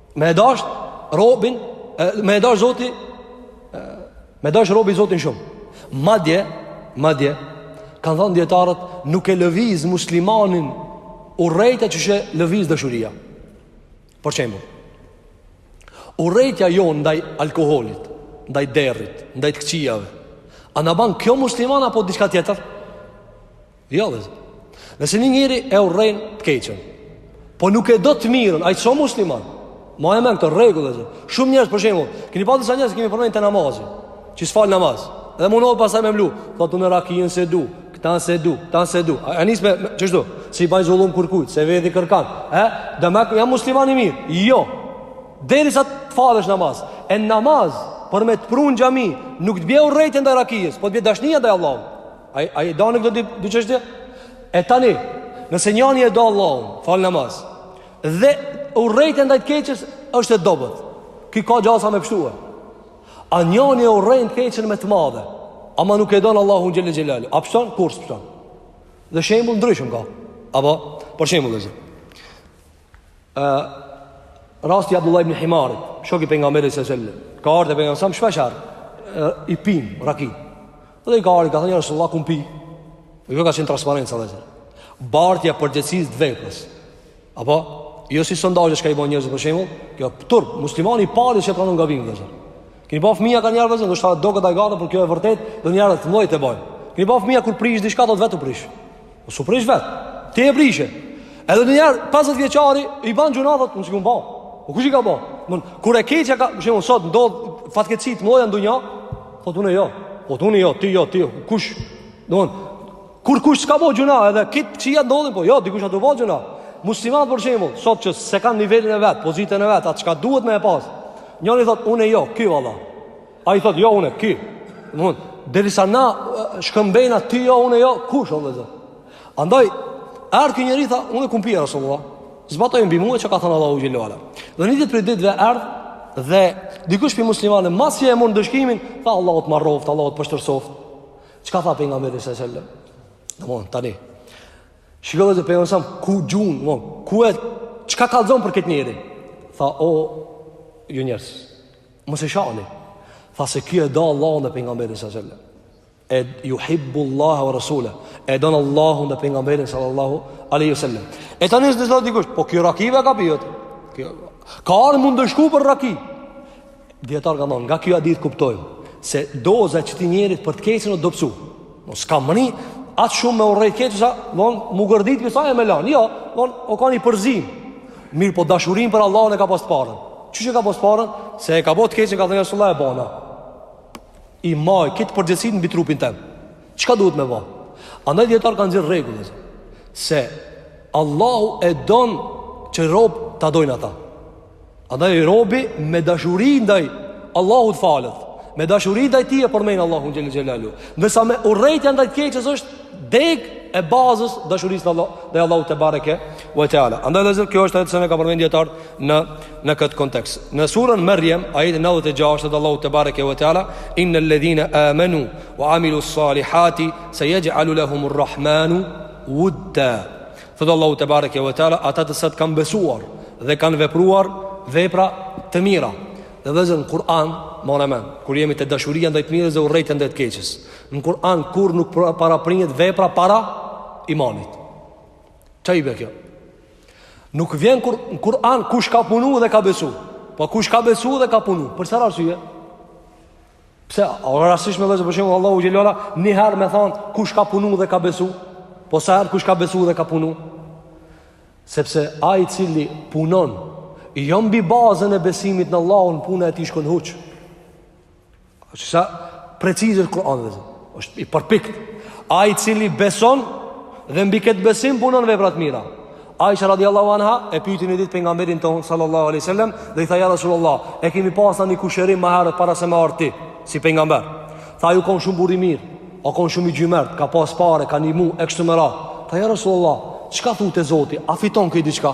Me e dash robin, me e dash zoti, me e dash robi zotin shumë. Madje, madje, kanë thanë dijetarët, nuk e lëviz muslimanin urrejtja qysh e lëviz dashuria. Për shembull, urrejtja jonë ndaj alkoholit, ndaj derrit, ndaj të këqijave, a na ban kjo musliman apo diçka tjetër? Jo, de. Nëse një njeri e urren të keqen, po nuk e do të mirën, ai s'o musliman. Mbaje mend këtë rregull. Shumë njerëz, për shembull, kemi pa disa njerëz, e kemi përmend te namazi, që s'falin namaz. Edhe mundohen pastaj me mlu, thonë rakinë s'e du, këta s'e du, këta s'e du. A, nis me, qështu, s'i baj zullum kërkujt, s'e vjedhi kërkan. E, dhe me këtë, jam musliman i mirë. Jo, derisa të falësh namaz. E namaz, për me të prunë n'xhami, nuk të bje urrejtja ndaj rakisë, po të bje dashnija ndaj Allahut. Ai, ai i don këto dy çështje. E tani, nëse njani e do Allahun, fal namaz. Dhe urrejtja ndaj të keqës është e dobët. Ky ka gjasa me pshtu. A njani e urrejn të keqën me të madhe, ama nuk e don Allahun xhel-le xhelaluhu. A pshton, kurrë s'pshton. Dhe shembuj të ndryshëm ka. Apo, për shembull është. ë rasti i Abdullah ibn Himarit, shoku i pejgamberit sallallahu alajhi wasallam. Ka ardhur te pejgamberi, shpeshherë e pinte rakinë. Dhe i ka ardhur ka thënë ja Rasulullah kom pi. Dhe kjo ka qenë transparenca. Bartja e përgjegjësisë të veprës. Apo jo si sot që i bëjnë njerëzit për shembull, kjo për turp muslimani i parë që e pranon gabimin. Keni pa fëmija, ka njerëz që ndoshta doket e gjatë por kjo është vërtet, do njerëz të mëdhenj e bëjnë. Keni pa fëmija kur prish diçka thotë vetë u prish. Po s'u prish vet. Ti e prishe. Edhe një njeri 50 vjeçari i bën gjunahe thot, unë s'kam bë. Po kush i ka bë? Don kur e keqja ka, për shembull, sot ndodhin fatkeqësi të mëdha n'dunja, thot unë jo. Po unë jo, ti jo, ti jo. Kush? Don kurkush s'ka bë gjunah edhe këto gjana ndodhin, po jo, dikush është tu bë gjunah. Muslimanët për shembull, sot që s'e kanë nivelin e vet, pozitën e vet, atë çka duhet me e pas. Njëri thot unë jo, ky valla. Ai thot, jo unë, ky. Derisa na shkëmbejna ti jo, unë jo, kush o dhe Andaj, erdh ky njeri, tha, unë kom pi, ja Rasulullah. Zbatoje mbi mu atë që ka thënë Allahu xhel-le xhelaluhu. Dhe një ditë për ditë erdh, dhe dikush prej muslimanëve, masi e mur ndëshkimin, tha Allahu të marroft, Allahu të poshtërsoftë. Çka tha pejgamberi alejhi selam? Domethënë, tani. Shikojeni edhe pejgamberin alejhi selam, ku gjunë, domethënë, ku e, çka kallzon për këtë njeri? Tha, o, ju njerëz, Mos e shani. Tha se ky e do Allahun dhe pejgamberin sallallahu alaihi wasallam. Yuhibbu Allaha wa rasula. E don Allahun dhe pejgamberin sallallahu alaihi wasallam. E tani thotë dikush, po ky rakinë e ka pi. Ky ka ardhur me u ndëshku për raki. Dijetarët kanë thon, nga ky hadith kuptojmë se doza e këtij njerit për të keqën u dobsu. S'ka mrri aq shumë me e urrejt të keqen, sa, don, m'u gërdit prej saj e me e lanë, jo, don, u kanë një përzim, Mirë po dashurin për Allahun e ka pas të parën Qysh e ka pas të parën? Se e ka bo të keqen ka thanë ja Resulallah e bona, i maj këtë përgjegjësi mbi trupin tem Çka duhet me ba? Andaj dijetarët kanë nxjerrë rregull se Allahu e don që robt ta dojnë Atë Andaj robi me dashuri ndaj Allahut falet Me dashuri ndaj tij e përmend Allahun xhele xhelaluhu Ndërsa me urrejtja ndaj të keqes është degë e bazës dashurisë ndaj Allahut tebareke Ve Teala. Andaj vëllazër, kjo është ajo që e kanë përmendur dijetarët në në këtë kontekst. Në surën Maryam, ajeti 96 thot Allahu tebareke ve Teala, inna alladhina amanu wa amilu salihati sayaj'alu lahum arrahmanu wudda. Thot Allahu tebareke ve Teala, ata të cilët kanë besuar dhe kanë vepruar vepra të mira. Dhe vëllazër në Kur'an, mora më, kur jemi te dashuria ndaj të mirës dhe urrejtja ndaj të keqes. Në Kur'an kurrë nuk paraprihet vepra para imanit. Ça i bie kjo? Nuk vjen kurrë, në Kur'an kush ka punu dhe ka besu. Po kush ka besu dhe ka punu. Për çfarë arsye? Pse, a rastësisht vllezër, për shembull, Allahu xhele xhelaluhu, njëherë me thanë kush ka punu dhe ka besu. Po sa herë kush ka besu dhe ka punu. Sepse ai i cili punon, jo mbi bazën e besimit në Allahun, puna e tij shkon huq. Është sa preciz është Kur'ani vllezër, është i përpiktë. Ai i cili beson dhe mbi këtë besim punon vepra të mira. Aisha radiallahu anha e pyti një ditë pejgamberin tonë sallallahu alaihi sallam dhe i tha ja Rasulullah e kemi pas na një kushëri ma herët para se me ardh ti si pejgamber tha u kon shumë burrë i mirë u kon shumë xhymert ka pas pare, ka nihmu, e kështu me radhë tha ja Rasulullah, çka thotë Zoti, a fiton ky diçka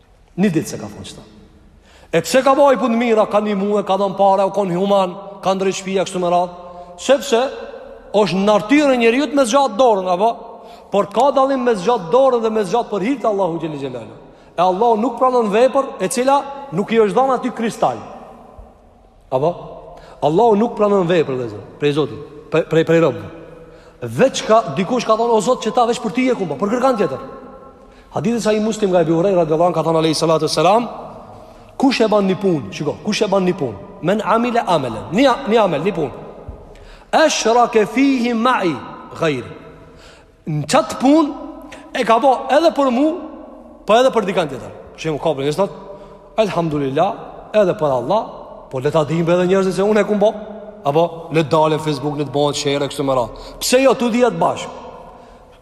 Një ditë s'e ka thonë qeto. Edhe pse ka bo punë të mira, ka ndihmue, ka dhënë para, u kon human, ka ndreq shpia, kështu me radhë. Sepse, është në natyrë të njeriut me zgjat dorën, apo? Por ka dallim me zgjat dorën dhe me zgjat për hir të Allahut xhele xhelaluhu. E Allahu nuk pranon vepër e cila nuk i është dhënë atij kristal. Apo? Allahu nuk pranon vepër vllezër, prej Zotit, prej, prej, prej robit. Veç kur dikush ka thonë, o Zot, qeta veç për ty e kum ba, për kërkan tjetër. Hadithi te Sahih Muslim nga Ebi Hurejra, radiallahu anh, ka thonë, alejhi salatu ves-selam, kush e ban një punë, shiko, kush e ban një punë, men amile amelen, një, një amel, një punë, eshrake fihi ma'i, gajri, Në qat punë E ka bo edhe për mu Po edhe për dikan tjetër Shembull ka prej njerëzve thot Elhamdulillah Edhe për Allah Po le ta dinë be edhe njerëzit se unë e kum bo Apo le të dal në Facebook le të bëhet share kështu me radhë Pse jo të dyjat bashkë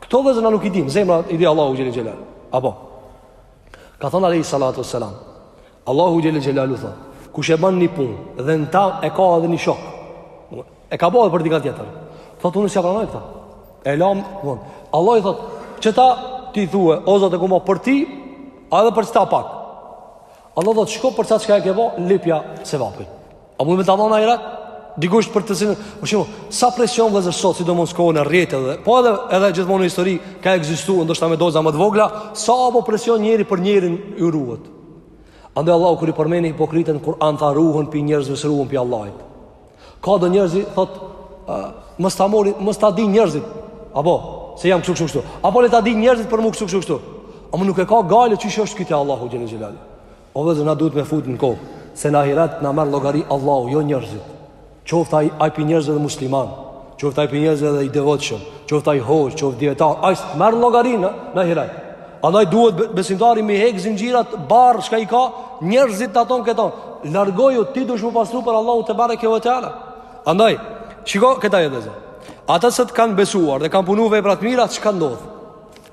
Këto vllezër na nuk i dim Zemra i di Allahu xhele xhelaluhu Apo Ka thonë alejhi salatu ves-selam Allahu xhele xhelaluhu thot Kush e ban një punë Dhe në ta e ka edhe një shok E ka bë për dikant tjetër. Thotë unë s'ja pranoj këtë. E lam von. Allah i thotë, qeta ti thue, o Zot e kom bo për ty, a edhe për qita pak. Allah thotë, shko për çka e ke bo, lypja sevapin. A mund me ta dhon n'ahiret? Dikush për të sinë, për shembull, sa presion vëllezër sot, sidomos n'kohën e rrjeteve, po edhe, edhe gjithmonë në histori ka ekzistu, ndoshta me doza më të vogla, sa apo presion njeri prej njerit ruhet. Andaj Allahu kur i përmendi hipokritët n'Kuran tha ruhen pi njerëzve, s'ruhen pi Allahit. Ka do njerëz, thot, mos ta marrin, mos ta dijnë njerëzit, apo, se jam kështu kështu kështu, apo le ta dijnë njerëzit për mu kështu kështu kështu, ama nuk e ka gajle qysh është ky te Allahu xhele xhelaluhu. O vëllezër na duhet me fut në kokë, se në ahiret na merr llogari Allahu, jo njerëzit. Qoftë ai pi njerëzve musliman. Qoftë ai pi njerëzve dhe i devotshëm, qoftë ai hoxhë, qoftë dijetar, ai s'të merr llogari në ahiret. Andaj duhet besimtari me i hek zinxhirat barrë çka i ka njerëzit aton këton. Largoju ti duhesh m'u pastru për Allahun tebareke ve teala. Andaj shiko këta vëllezër. Ata që kanë besuar dhe kanë punu vepra të mira, çka ndodh?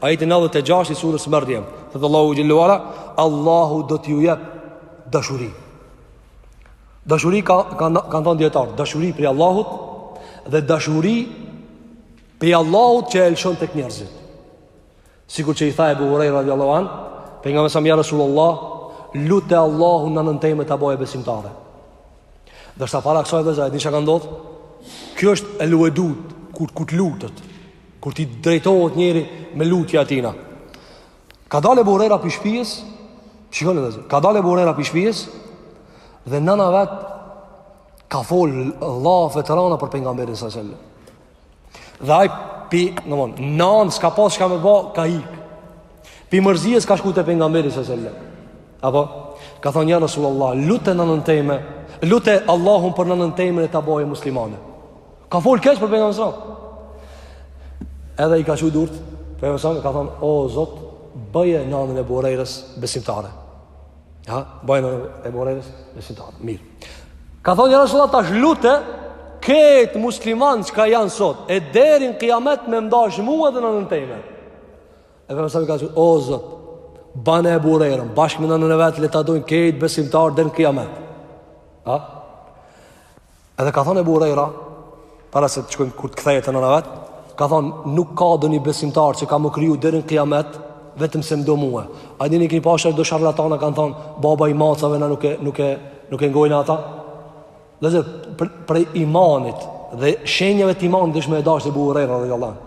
Ajeti 96 i surës Merjem. Tha Allahu xhele ve ala, Allahu do t'ju jap dashuri. Dashuri ka kanë kanë thënë dijetarët, dashuri prej Allahut dhe dashuri prej Allahut që e lëshon tek njerëzit. Sikur që i tha Ebu Hurejra radiallahu anhu, pejgamberit sa, ja Rasulullah, lute Allahun nënën teme ta bëjë besimtare. Ndoshta para kësaj vëllezër, dini çka ka ndodh? Kjo është el Vedud, kur kur të lutet, kur t'i drejtohet njeri me lutje atina. Ka dalë Ebu Hurejra pi shtëpis, shikoni vëllezër. Ka dalë Ebu Hurejra pi shtëpis dhe nana vet ka fol llafe të rana për pejgamberin salallahu alejhi ve selem. Dhe ai pi, domthon, nanë, s'ka pas çka me bë, ka ik. Pi mërzisë ka shku te pejgamberi salallahu alejhi ve selem. Apo ka thonë ja Rasulullah, lute nanën teme, lute Allahun për nanën teme ta bëjë muslimane. Ka fol keq për pejgamberin sa. Edhe i ka çu durt, pejgamberi sa ka thon, "O Zot, bëje nënën e Ebu Hurejrës besimtare." Ja, bëje nënën e Ebu Hurejrës besimtare. Mir. Ka thon, "Ja Rasulullah, tash lute kejt musliman çka janë sot, e deri në kiamet me m'dasht mu dhe nënën teme." E pejgamberi sa ka thon, "O Zot, bane Ebu Hurejrën bashkë me nënën e vet le ta dojnë kejt besimtarët deri në kiamet." Ha? Edhe ka thonë Ebu Hurejra, para se të shkojmë kur të kthehet nana vet, ka thonë nuk ka donjë besimtar që ka m'u kriju deri në kiamet, vetëm se më do mue. A dini që i pashë do sharlatana kanë thonë, baba i macave na nuk e, nuk e, nuk e ngojnë ata. Vëllezër, prej, prej imanit dhe shenjave të imanit është me e dashtë Ebu Hurejrën, radiallahu anhu.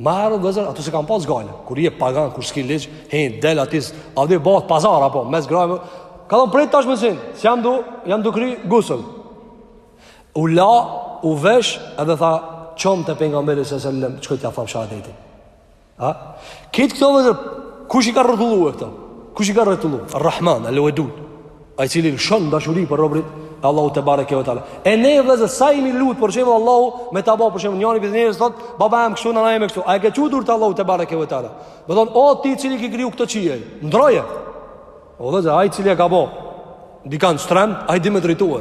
Ma herët vllezër, ato s'e kanë pas gajle. Kur je pagan, kur s'ki ligj, hin del atis, a dhe bëhet pazar apo mes grave. Ka thon prit tash mos hin, se jam do, jam du kry gusël. U la, u vesh, edhe tha, çom te pejgamberi sallallahu alajhi wasallam, shkoj t'ia tham shehadetin. Ha? Këtë këto vllezër, kush i ka rrotullu këto? Kush i ka rrotullu? Ar-Rahman, al-Wadud. Ai cili lëshon dashuri për robrit e Allahut te bareke ve teala. E ne vëllezër sa me lut për shembull Allahu me ta bë për shembull njëri prej njerëzve thot baba jem kështu nëna jem kështu. A i ke çu durt te Allahu te bareke ve teala? Do thon o ti i cili ke kriju këtë qiell, ndroje. O vëllezër ai i cili e ka bë dikan shtrem, ai di me drejtu.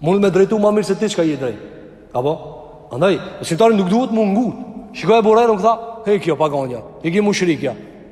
Mund me drejtu më mirë se ti çka je drejt. Apo? Andaj, shqiptari nuk duhet me u ngut. Shikoje burrin nuk tha, "Hej kjo paganja, i ke mushrikja."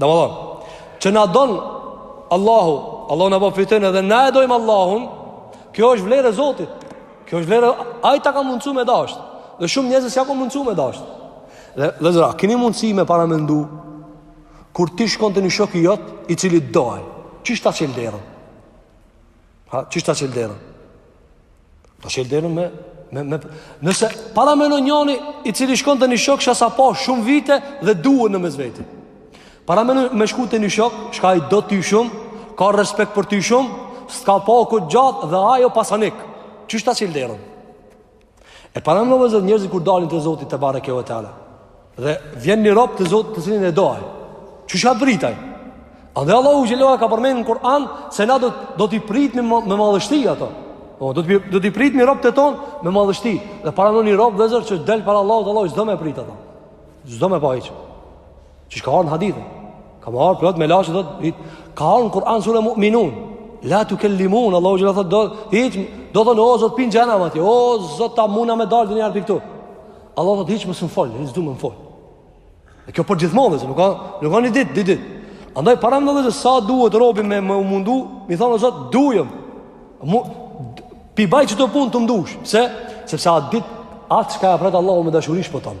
Domethonë, që na donë Allahu, Allahu na bon fritën edhe na e dojmë Allahun, kjo është vlerë e Zotit. Kjo është vlerë, ai ta ka mundësu me dashtë. Dhe shumë njerëzve s'ja ka mundësu me dashtë. Dhe, vllezër, kini mundësi me paramendu, kur ti shkon te një shok i jot, i cili dohen, qysh ta çel derën? Ha, qysh ta çel derën. Ta çel derën me me me nëse paramendo njëri i cili shkon te një shok s'a pa shumë vite dhe duhen në mes vete. Paramendo me shku te një shok, çka të do ty shumë, ka respekt për ty shumë, s't'ka pa kohë t'gjat dhe ai o pasanik. Qysh ta çel derën. E paramendo vllezër njerëzit kur dalin te Zoti te bareke ve teala. Dhe vjen një rob te Zoti të cilin e do ai. Qysh e prit ai. Andaj Allahu xhelal ka përmendur në Kur'an se na do do t'i pritim me madhështi ato. Po do t'i do t'i pritim robët ton me madhështi dhe paramendo një rob vllezër që del para Allahut Allahu s'do me e prit ata. S'do me pa hiç. Qysh ka ardh në hadithe Ka më arë plot me la që dhët hit. Ka ardh në Kur'an sure mu'minun La tukellimun Allahu xhelal thot do, hiç, do thonë o zot prej xhehenemit O zot ta muna me dalë dhe një herë prej ktu Allah thot hiç mos më fol Hiç s'du me më folë E kjo për gjithmonë dhe nuk ka, nuk ka një ditë, ditë, ditë Andaj paramendo sa duhet robi me u mundu Me i thonë o zot dujem mu, Po i baj këto punë të m'dush Pse, sepse atë ditë Atë çka e pret Allahu me dashuri shpëton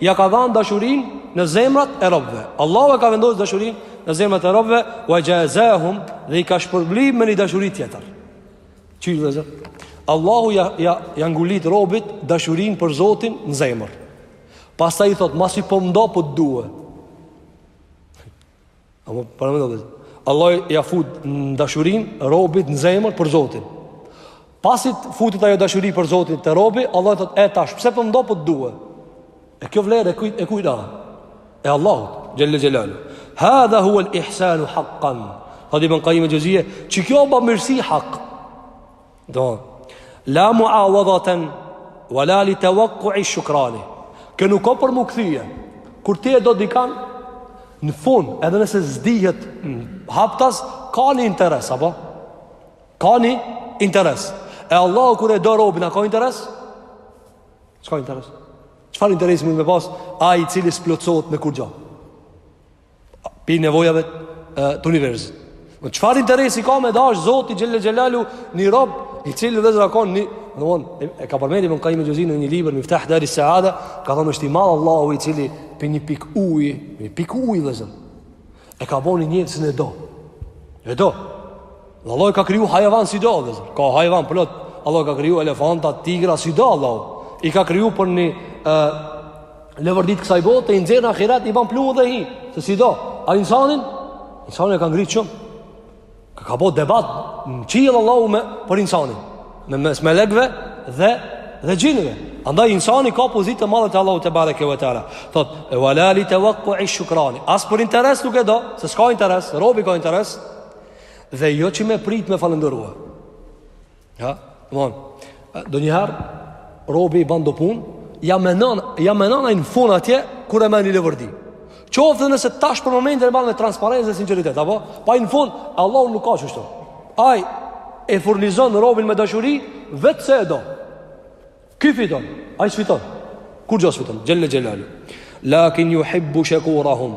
Ja ka dhanë dashurin në zemrat e robëve Allahu e ka vendosë dashurin në zemrat e robëve Wa gjazahum dhe i ka shpërbly me një dashuri tjetër Kqyrni vllezër Allahu ja, ja, ja ngulit robit dashurin për Zotin në zemër Pastaj i thot, masi po m'do po t'due Apo paramendoe. Allahu ja fut dashurin robit në zemër për Zotin. Pasi të futet ajo dashuri për Zotin te robi, Allahu i thotë: "E tash, pse po m'do po të dua?" E kjo vlerë e kujt e kujt a? E Allahut, xhelle xhelaluhu. Hadha huwa al-ihsan haqqan. Hadi ibn Qayyim al-Jawziyya, që kjo a bamirsi hak? Do, la muawadhaten, wa la li tewakkui shukrani. Kjo nuk ka për m'u kthye, kur ti e do dikan, në fund, edhe nëse zdihet haptas, ka një interes, apo? Ka një interes. E Allahu, kur e do robin, a ka interes? Çka interes? Çfar interesi mund me pas, ai i cili s'plotsohet me kurgjo? Pi nevojave të universit. Çfar interesi ka me dash Zoti xhel-le xhelaluhu një rob i cili vëllezër ka konë një Në mon, e, e ka përmend Ibn Kajjim Xhevzije në një libër, Miftah Dari Seade, ka thonë është i madh Allahu i cili pi një pik uj, një pik uj vëllezër, e ka bo një njeri dhe e do, e do, Dhe Allahu ka kriju hajvan s'i do, vëllezër. Ka hajvan plot, Allahu i ka kriju elefanta, tigra, s'i do Allahu. I ka kriju për një e, leverdi të kësaj bote, e i nxjerr në ahiret, i ban pluhun dhe hi, se s'i do. A insanin? Insanin e ka ngritë shumë. Ka ka bo debat, në qiell Allahu me, për insanin. Me mes melekve dhe, dhe xhinëve. Andaj insani ka pozitë të madhe te Allahu tebareke ve teala. Thot, "Wa la li tawaqqu'i shukrani." As për interes nuk e do, se s'ka interes, robi ka interes. Dhe jo që me prit me falënderua. Ja, von. Ndonjëherë, robi i ban do punë, ja menon, ja menon ai në fund atje, kur e merr një leverdi. Qoftë edhe nëse tash për momentin e ban me transparencë dhe sinqeritet, apo? Po ai në fund, Allahu nuk ka qështu. Aj, e furnizon robin me dashuri, vetë se e do. Ky fiton, ai s'fiton. Kurgjo s'fiton, xhel-le xhelaluhu. Lakin juhibbu shekurahum.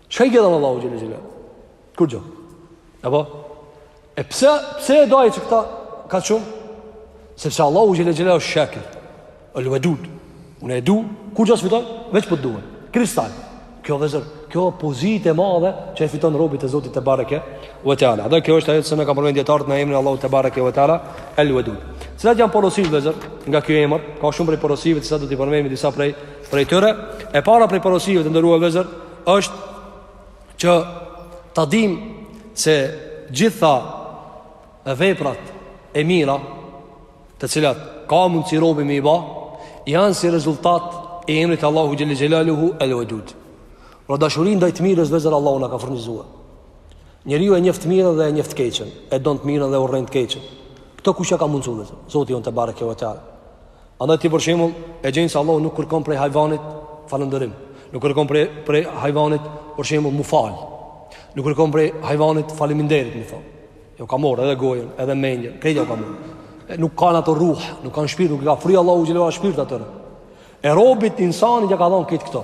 Çka i ke dhënë Allahut xhel-le xhelaluhu? Kurgjo, apo? E pse pse e do ai qëkëta kaq shumë? Sepse Allahu xhel-le xhelaluhu është shakir, el wadud. Unë e du, kurgjo s'fiton, veç po t'dua. Kristal. Kjo vëllezër, kjo pozitë e madhe që e fiton robi te Zoti tebareke ue teala. Dhe kjo është ajo që ne kanë përmend dijetarët në emrin e Allahut tebareke ue teala, el wadud. Cilat janë porositë vëllezër nga ky emër? Ka shumë prej porosive të sa do t'i përmendim disa prej Prej tyre, e para prej porosive të nderuar vëllezër, është që ta dimë se gjitha veprat e mira të cilat ka mundësi robi me i ba, janë si rezultat i emrit të Allahut xhel-le xhelaluhu el Wedud. Pra dashurinë ndaj të mirës vëllezër Allahu na ka furnizuar. Njeriu e njef të mirën dhe e njef të keqen, e don të mirën dhe urren të keqen. Këto kush ja ka mundësu vëllezër, Zoti jonë tebareke ve teala. Andaj ti për shembull e gjen se Allahu nuk kërkon prej hajvanit falënderim. Nuk kërkon prej prej hajvanit për shembull m'u fal. Nuk kërkon prej hajvanit faleminderit me thon. Ja ka marr edhe gojën, edhe mendjen, krejt ja ka marr. Nuk kanë ato ruh, nuk kanë shpirt, nuk i ka fry Allahu xhelal shpirt atyre. E robit insanit ja ka dhon këtë këto.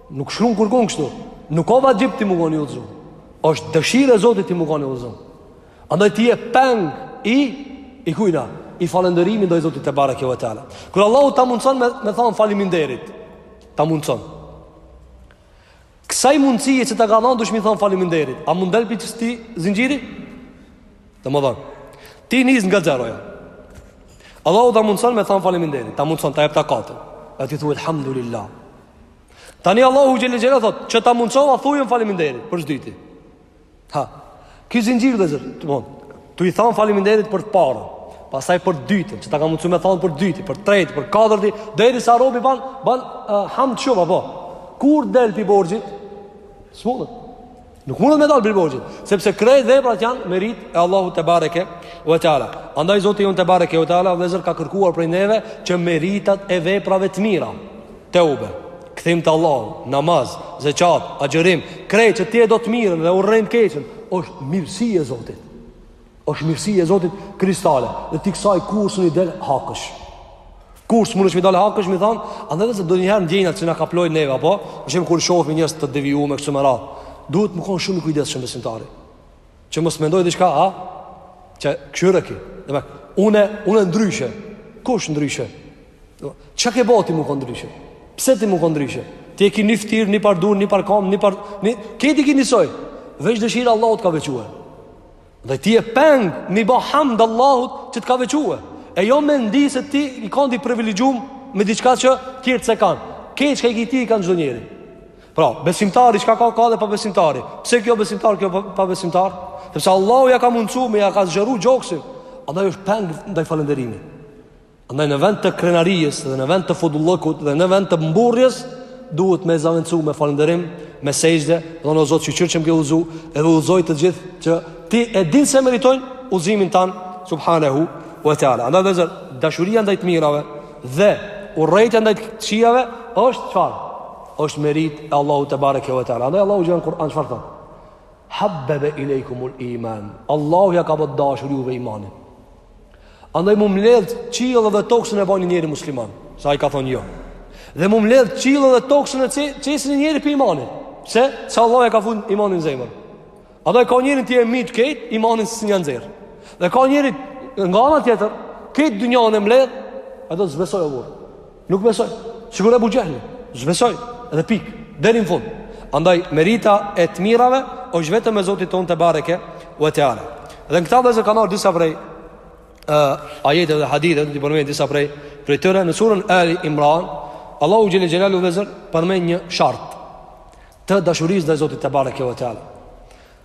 Nuk shkrun kurkun kështu. Nuk ka vaxhib ti mu kon i udhzum. Është dëshirë e Zotit ti mu kon i udhzum. Andaj ti je peng i i kujna, i falënderimit ndaj Zotit tebareke ve teala. Kur Allahu ta mundson me me thon faleminderit. Ta mundson. Kësaj mundësie që ta ka dhënë dush mi thon faleminderit. A mund dal pi kti zinxhiri? Domethon. Ti nis nga zeroja. Allahu ta mundson me thon faleminderit. Ta mundson ta jap takatin. A ti thua elhamdulillah. Tani Allahu xhele xhelal thot, që ta mundësova thujëm faliminderit për s'dyti. Ha, ky zinxhir vëllezër, domethon, tu i thanë faliminderit për të parën, pastaj për dytën, që ta ka mundësu me thanë për dyti, për treti, për katërti, derisa robi ban, ban uh, hamd shumë, apo, kur del prej borxhit, s'mundet, Nuk mundet me dalë prej borxhit, sepse krejt veprat janë merit e Allahut tebareke ve teala. Andaj Zoti jonë tebareke ve teala, vëllezër ka kërkuar prej neve që meritat e veprave të mira. Teube, kthim te Allahu, namaz, zeqat, agjërim, krejt që ti e do të mirën dhe urrejnë të keqen, është mirësi e zotit. është mirësi e Zotit kristale dhe ti kësaj kurr s'mun i del hakësh kurr s'mun s'mun i del hakësh më thon a do të thotë ndonjëherë ndjenjat që na kaplojnë neve apo jemi kur shohim njerëz të devijuar me këtë mëra duhet me kon shumë i kujdesshëm besimtari që mos mendoj diçka a kshyre ky dhe me une une ndryshe kush ndryshe çka ke bo ti me kon ndryshe pse ti me kon ndryshe ti e ke një ftyrë një par dur një par kom një par një ke ti ke njësoj veç dëshira e Allahut t'ka veçuar Dhe ti je peng mi bo hamd Allahut që të ka veçue. E jo me ndi se ti je kanë i privilegjum me diçka që tjertë s'e kanë. Krejt çka i ki ti i kanë çdo njeri. Pra, besimtari çka ka ka edhe pabesimtari. Pse ky o besimtar, ky o pabesimtar? Sepse Allahu ja ka mundësu me ja ka zgjeru gjoksin. Andaj është peng ndaj falenderimit. Andaj në vend të krenarisë dhe në vend të fodullëkut dhe në vend të mburrjes, duhet me zavendësu me falënderim, me sexhde, me thon o Zot shyqyr që më ke udhzu, edhe udhzoji të gjithë që ti e din se meritojnë udhzimin tanë, subhanehu ve teala. Andaj vëllezër, dashuria ndaj të mirave dhe urrejtja ndaj të kqijave është çfarë, është merit e Allahut tebareke ve teala. Andaj Allahu xhele në Kur'an, çfarë thotë? Habbebe ilejkumul iman, Allahu ja ka bo t'dashur juve imanin. Andaj mu mledh qiell dhe tok s'un e bajnë njeri musliman Se ai ka thonë jo Dhe mu mledh qiell dhe tok s'un e qesin ni njeri prej imanit Pse, se Allahu e ka fut imanin n'zemër Andaj ka njeri ti e myt kejt imanin s'un ja nxjerr Dhe ka njeri nga ana tjetër Kejt dynjan e mledh E thot s'besoj o burrë Nuk besoj. Sikur Ebu Xhehli. S'besoj. Edhe pik. Deri n'fund. Andaj, merita e të mirave është vetëm e Zotit tonë tebareke ue teala. Dhe në këta vllezër ka ardh disa prej uh, ajeteve dhe haditheve, do t'i përmend disa prej prej tyre, në surën Ali Imran, Allahu xhele xhelaluhu vllezër përmend një shart të dashurisë ndaj Zotit tebareke ue teala.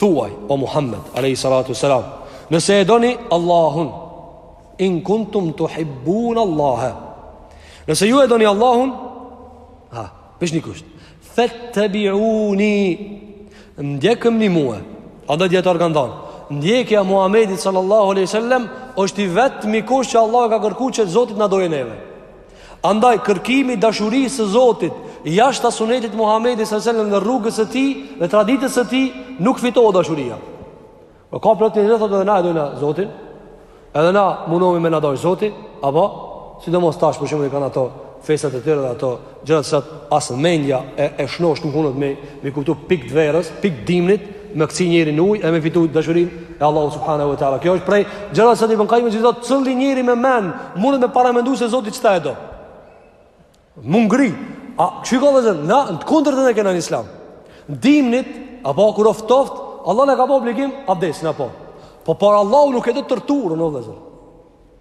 Thuaj, o Muhammed, alejhi salatu ue selam, nëse e doni Allahun, in kuntum tuhibbun Allahe, nëse ju e doni Allahun, ha, veç një kusht, fettebiuni, ndjekëmni mue, edhe dijetarët kanë thanë, ndjekja Muhammedit sallallahu alejhi ue selem, është i vetmi kusht që Allahu e ka kërku që Zoti t'na dojë neve. Andaj kërkimi i dashurisë së Zotit jashtë sunetit Muhamedit sallallahu alajhi wasallam dhe rrugës së tij dhe traditës së tij nuk fitohet dashuria. Po ka plot njerëz thotë edhe na e dojna Zotin. Edhe na mundohemi me na dasht Zoti, apo sidomos tash për shembull i kanë ato festat e tyre dhe ato gjënat sa as mendja e e shnoshë nuk munet me i kuptu pikë t'verës, pikë dimnit, me kcy njeri në ujë e me fitu dashurinë e Allahut subhanahu wa taala. Kjo është prej gjërave që Ibn Kajimi thotë cili njeri me mend munet me paramendu se Zoti këta e do. Mungri. A shikoje vllezër, na të kundërtën e kena në Islam. Dimnit apo kur o ftoft, Allah na ka bë obligim abdesin apo. Po por Allahu nuk e do torturën o vllezër.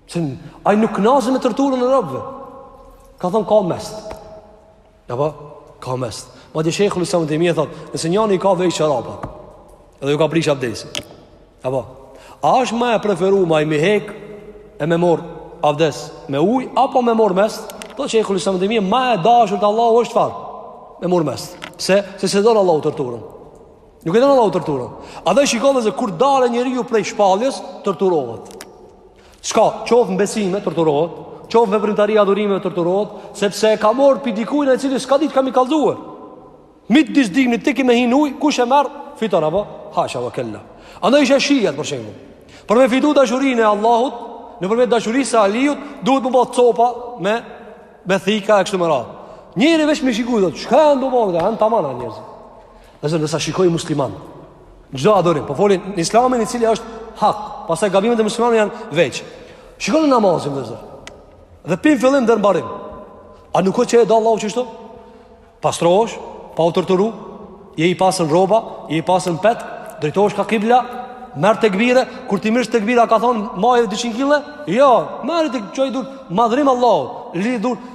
Se ai nuk kënaqet me torturën e robëve. Ka than ka mest. Apo ka mest. Madje shejhul islam Ibn Tejmije thot, nëse njani i ka vesh çorapa, edhe iu ka prish abdesi. Apo, a është ma e preferu me i, me i hek e me mor abdes me uj, apo me mor mest, thotë shejhul islam Ibn Tejmije ma e dashur te Allahu është çfarë, me mor mest. Pse, se s'e don Allahu torturën. Nuk e don Allahu torturën. Edhe shikone se kur dahet njeriu prej shpaljes, torturohet. S'ka, qoftë në besime torturohet, qoftë në veprimtari adhurime torturohet, sepse e ka marrë prej dikujna i cili s'ka dit çka me i kallzu. Midis dimnit ki me hi n'ujë, kush e merr, fiton, apo? Hasha, ue kella. A n'do ishin shijat, për shembull. Për me fitu dashurinë e Allahut, nëpërmjet dashurisë së Aliut, duhet m'u bo copa me, me thika e kështu me radhë. Njeri veç me i shiku, thot, çka jan tu bo, thot, a jan tamam njerëz. E ndërsa shikoji muslimanët Çdo adhurim Po folin në islamin i cili është hak Pastaj gabimet e muslimanëve janë veç Shikone namazin vllezër Dhe prej n'fillim deri n'mbarim A nuk o që e do Allahu qështu Pastrohesh Pa u torturu Je i pastër n'rroba Je i pastër vet Drejtohesh ka kibla Merr tekbiret Kur t'i mirrsh tekbiret A ka thonë Maje dhe 200 kile Jo Merri çoji durt Madhërim Allahu Lidhi durt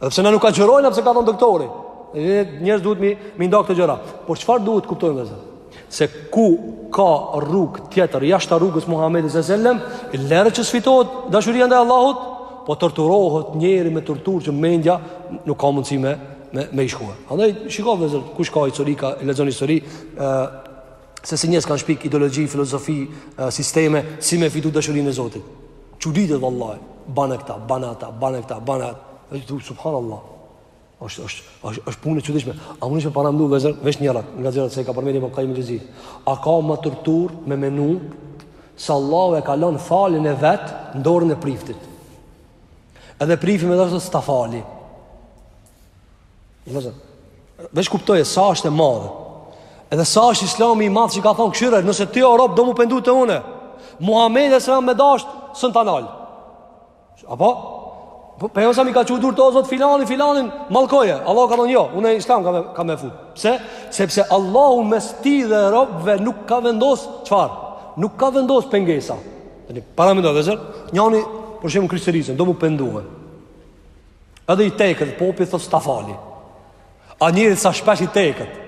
Edhe pse na nuk agjërojnë, pse ka thon doktori. Njerëz duhet mi mi nda këto gjëra. Por çfarë duhet t'kuptojmë vllezër? Se ku ka rrugë tjetër jashtë rrugës Muhamedit sallallahu alajhi wasallam, lëre që s'fitohet dashuria ndaj Allahut, po torturohet njeri me torturë që mendja nuk ka mundësi me me me i shku. Andaj shikoni vllezër kush ka historika, lexon histori, ë Se si njerëz kanë shpik ideologji, filozofi, sisteme, si me fitu dashurinë e Zotit. Çuditesh vallahi, banë këta, banë ata, banë këta, banë ata. Ai thot subhanallah. Është është është është punë e çuditshme. A muni me paramendu vllezër veç njëra nga zërat se ka përmendur Ibn Kajjim Xhevzi. A ka ma torturë me menu se Allahu e ka lënë faljen e vet në dorën e priftit. Edhe prifti me dashtë s'ta fali. Vllezër, veç kuptoje sa është e madhe. Edhe sa është islami i madh që ka thonë kshyre, nëse ti o rob do m'u pendu te une. Muhammedi s.a.s. me dashtë, s'mun ta nal. Apo? Po, Pejgamberi ka çu durt o Zot filanin, filanin, mallkoje. Allah ka thonë jo, une n'islam kam me, kam me fut. Pse? Sepse Allahu mes tij dhe robëve nuk ka vendos, çfarë? Nuk ka vendos pengesa. Paramendo, vllezër, njani, për shembull në krishterizëm, do m'u pendu. Edhe i teket, popi thot s'ta fali. A njerit sa shpesh i teket.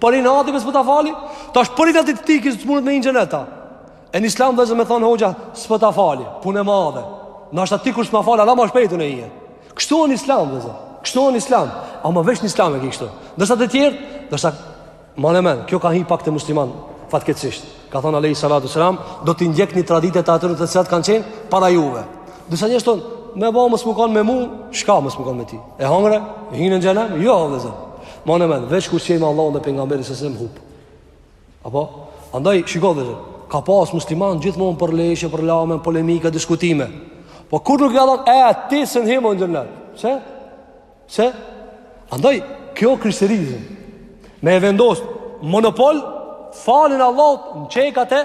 Për inati s'po ta fali, tash për inati të tij ky s'mundet me hi n'xhenet a? E n'islam vllezër me thonë hoxha, s'po ta fali, punë e madhe. Nashta ti kur s'ma fal, hala ma shpejt unë hi. Kështu në islam vllezër, kështu në islam. Ama veç në islam e ki kështu. Ndërsa te tjerët, ndërsa Mane n'men, kjo ka hi pak te muslimanët, fatkeqësisht. Ka thonë alejhi salatu ves-selam, do t'i ndjekni traditat e atyre të cilët kanë qenë para juve. Disa njerëz thonë, me ba mos u kan me mu, çka mos u kan me ty? E hangre, hin në xhehenem, jo, vllezër. Mane n'men, veç kur s'je me Allahun dhe Pejgamberin s.a.s. hup. Apo? Andaj, shiko vllezër, ka pas musliman gjithmonë përleshje, përlamje, polemika, diskutime. Po kurrë nuk i ka thon, e, ti s'mun hin në xhenet. Se? Se, andaj, kjo krishterizëm, me e vendos monopol, faljen e Allahut në qekat e,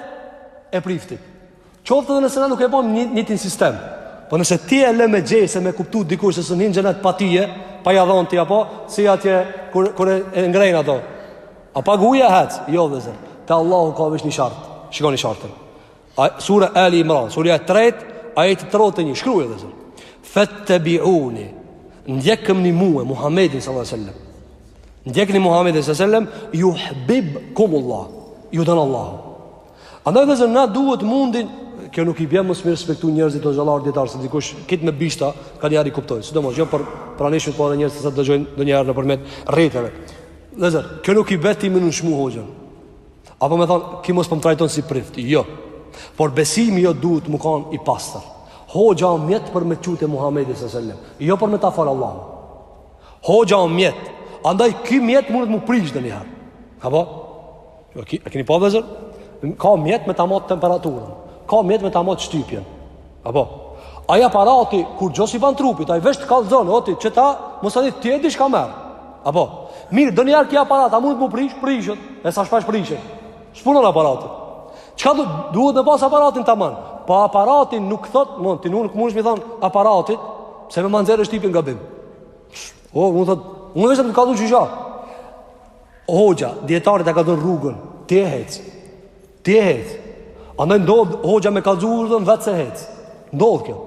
e priftit. Qoftë edhe nëse na nuk e bojmë njëjtin sistem, po nëse ti e lë me gjeste me kuptu dikush se s'mun hin n'xhenet pa tye, pa ia dhon ti apo, si atje, kur, kur e ngrejnë ato, a paguaje hec, jo vllezër, te Allahu ka veç një shart, shikoni shartin, A, sura Ali Imran, sura e tretë, ajeti tridhjetë e një, shkruje vllezër. Fettebiuni, ndjekni mue, Muhammedin s.a.s. Ndjekni Muhammedin s.a.s. Juhbibkumullah, ju don Allahu. Andaj vllezër, na duhet mundin, kjo nuk i bje mos me i respektu njerëzit, hoxhallarët, dijetarët, se dikush kitë me bishta, kanjëherë e kupton. Sidomos, jo për t'pranishmit, po edhe njerëzit që dëgjojnë ndonjëherë nëpërmjet rrjeteve. Vllezër, kjo nuk i bje ti me nënçmu hoxhën. Apo me thonë, ky mos po më trajton si prift, jo. Por besimi jonë duhet me kanë i pastër. Hoxha o mjet për me t'çu te Muhammedi s.a.s., jo për me ta falë Allahu. Hoxha o mjet, andaj ky mjet mundet m'u prish donjëherë. Apo? Jo, a kini pa vllezër? Ka mjet me ta matë temperaturën, ka mjet me ta matë shtypjen. Apo, ai aparati, kurgjo s'i ban trupit, ai veç të kallzon, o ti, qeta mos hani, ti e diçka merr. Apo, mirë, donjëherë ky aparat, a mundet m'u prish, prishet, e sa shpesh prishet, s'punon aparati. Çka du, duhet me pas aparatin tamam? Po aparati nuk thot, mund, ti nuk mundesh me i thonë aparatit, se me ma nxjerrë shtypjen gabim. O, mund thot, mund veç me t'kallzu qysh a. O, hoxha, dijetari ta kallzon rrugën, ti e hec, Ti e hec. Andaj ndodh hoxha me kallxu udhën, vetë s'e hec. Ndodh kjo.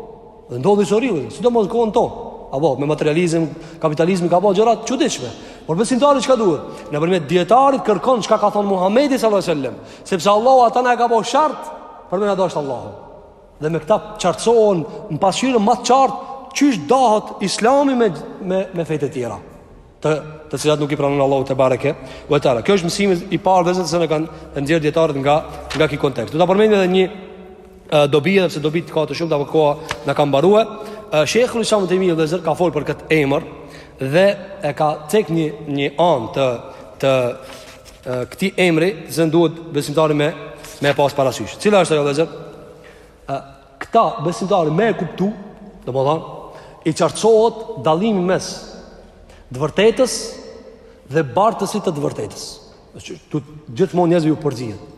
Dhe ndodh histori, sidomos kohën tonë. Apo me materializëm, kapitalizmi ka bo gjëra të çuditshme. Por besimtari çka duhet? Nëpërmjet dijetarit kërkon çka ka thënë Muhamedi sallallahu alajhi wasallam, sepse Allahu ata na e ka bo shart për me na dasht Allahu. Dhe me këta qartësohet në pasqyrën më të qartë qysh dahet Islami me me me fetë tjera. të të cilat nuk i pranon Allahu tebareke ve teala. Kjo është mësimi i parë vllezër se na kanë nxjerr dijetarët nga nga ky kontekst. Du ta përmend edhe një dobi edhe pse dobi ka të shumta apo koha na ka mbaruar. Shejhul Islam Ibn Tejmije vllezër ka fol për këtë emër dhe e ka cek një një anë të të këtij emri se duhet besimtari me e pas parasysh. Cila është ajo vllezër? Këta besimtari me e kuptu, domethanë, i qartësohet dallimi mes të vërtetës dhe bartësit të të vërtetës. Gjithmonë njerëzve ju përzihet.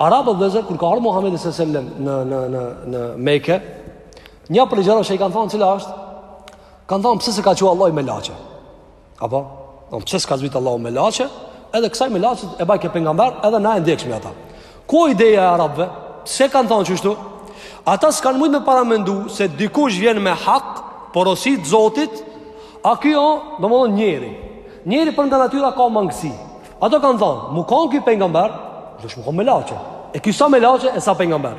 Arabët vllezër, kur ka ardh Muhammedi s.a.s. në, në, në, në Meke, një prej gjërave që i kanë thonë cila është, kanë thonë pse s'ka çu Allahu melaqe. Apo, pse s'ka zbrit Allahu melaqe, edhe kësaj melaqes e bajke pejgamber, edhe na e ndjekshmi ata. Kjo o ideja e arabëve. Pse kanë thonë qështu? Ata s'kan mujt me paramendu se dikush vjen me hak, porositë e Zotit, a ky o, domethonë njeri. Njeri për nga natyra ka mangësi. Ata kanë thonë, mu kanë ky pejgamber, duhet m'u kon melaqe. E ky s'a melaqe e s'a pejgamber.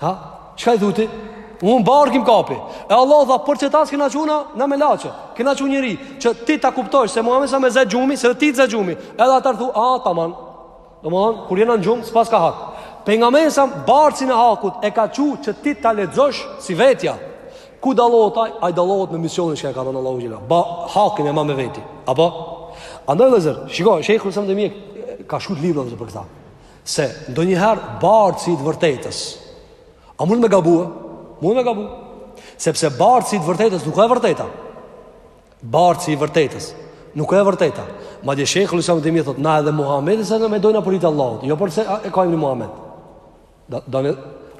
Ha? Çka i thoti? Unë barë kim kapi. E Allahu tha, për qeta s'kena çu na melaqe. Kena çu njeri, që ti ta kuptojsh, se Muhammedin s.a.s. e zë gjumi, edhe ty të zë gjumi. Edhe atherë thu, a, tamam. Domethonë, kur jena në gjumë, s'paska hak. Pejgamberin s.a.s., bartësin e hakut, e ka çu që ti ta lexojsh si vetja. Ku dallohet ai, ai dallohet me misionin që ia ka dhënë Allahu Xhele. Ba, hakin e ma me veti. Apo? Andaj vllezër, shiko, Shejhul Islam Ibn Tejmije, ka shkru libra vllezër për këta. Se ndonjëherë bartësi i të vërtetës A mund me gabue? Mund me gabue Sepse bartësi i të vërtetës nuk e vërteta Bartësi i të vërtetës Nuk e vërteta Madje shejhul islam Tejmie thot Na edhe Muhammedin salallahu alejhi ve selem e dojna për hir të Allahut Jo për se e ka emnin Muhammed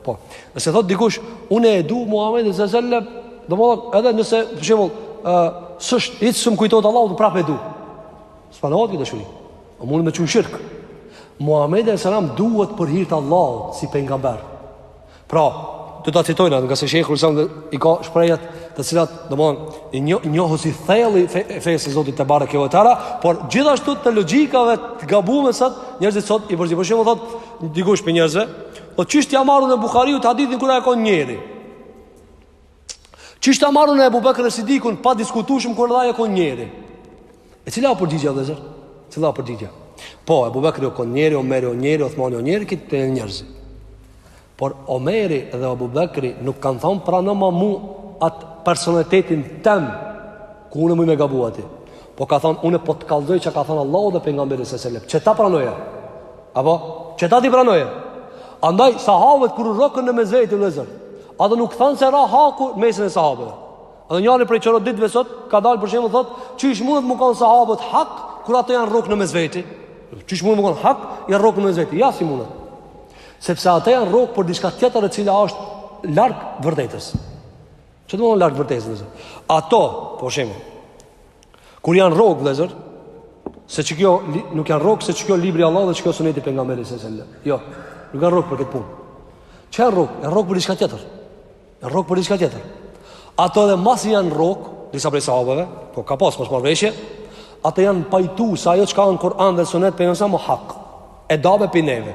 Apo Nëse thot dikush Une e du Muhammedin salallahu alejhi ve selem Domethanë edhe nëse Për shembull S'është Hiç s'um kujtohet Allahu Prap e du S'pranohet kjo dashuri O mund me çu n'shirk. Muhammedi alejhi selam duhet për hir të Allahut si pejgamber. Pra, do ta citojna atë ngase shejhul islam i ka shprehjet të cilat domethanë i njo, njohës i thellë i fe, fesë së Zotit tebareke ve teala, por gjithashtu të logikave të gabume saqë njerëzit sot i përzinë. Për shembull thot, dikush prej njerëzve, o qysh t'ia marr unë Bukhariut hadithin kur ai e konë njeri. Qysh ta marr unë Abu Bakr as-Sidikun pa diskutueshëm kur edhe ai u kon njeri. E cila o përgjigja vëllezër? Cila o përgjigja? Po, Abu Bakri u kon njeri, Omeri o njeri, Uthmani o njeri, krejt njerëz. Por Omeri dhe Abu Bakri nuk kanë thënë pranoma mu at personalitetin tem ku unë muj me gabu aty. Po ka thënë unë po të kallzoj çka ka thënë Allahu dhe pejgamberi sallallahu alajhi wasallam. Që ta pranoje? Apo, që ta ti pranoje. Andaj, sahabët kur u rrokën në mes veti vëllezër, ata nuk thanë se ra haku n'mesin e sahabëve. Edhe njëri prej qorroditëve sot, ka dalë për shembull thot, qysh mundet me kanë sahabët hak, kur ata janë rrokë në mes veti. Qysh mundet me kanë hak, janë rrokë në mes veti. Ja, si mundet. Sepse ata janë rrokë për diçka tjetër e cila është larg vërtetës. Ç'domethanë larg vërtetës? Ato, për shembull, Kur janë rrokë, vëllezër, se ç'kjo, nuk janë rrokë, se ç'kjo libri i Allahut dhe ç'kjo suneti i pejgamberit salallahu alejhi ve selem. Jo, nuk janë rrokë për këtë punë. Ç'janë rrokë? Janë rrokë për diçka tjetër. Janë rrokë për diçka tjetër. Ato edhe masi janë rrokë, disa prej sahabëve, po ka pas, mosmarrëveshje, ato janë pajtu, se ajo çka në Kur'an dhe sunet të pejgamberit a.s. o hak, e dabe mbi neve.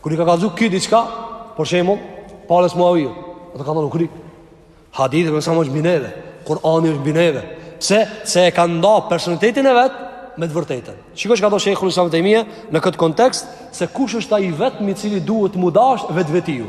Kur i ka kallzu ky diçka, për shembull, palës s'Muawiut, ato kanë thanë kryt. Hadithi i Muhamedit a.s. është mbi neve, Kur'ani është mbi neve. Pse? Se e kanë nda personalitetin e vet me të vërtetën. Shiko çka thotë Sheikhul Islam Taymija në këtë kontekst se kush është ai vetëm i cili duhet të m'u dasht vetvetiu.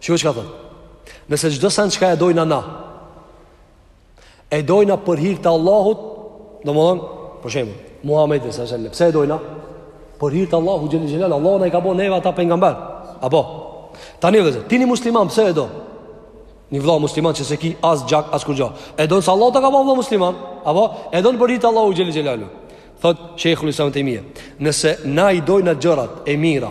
Shiko çka thot. Nëse çdo sen çka e dojna na. E dojna për hir të Allahut, domthon, për shembull, Muhamedi sallallahu alaihi wasallam. Pse e dojna? Për hir të Allahut xhel xhelal, Allahu na i ka bo neve atë pejgamber. Apo. Tani vëllezër, ti ni musliman pse e do? Ni vëlla musliman që s'e ki as gjak as kurgjo. E don se Allahu ta ka bo vëlla musliman, apo? E don për hir të Allahut xhel xhelal. Thot Sheikhul Islam Tejmie, nëse na i dojna gjërat e mira,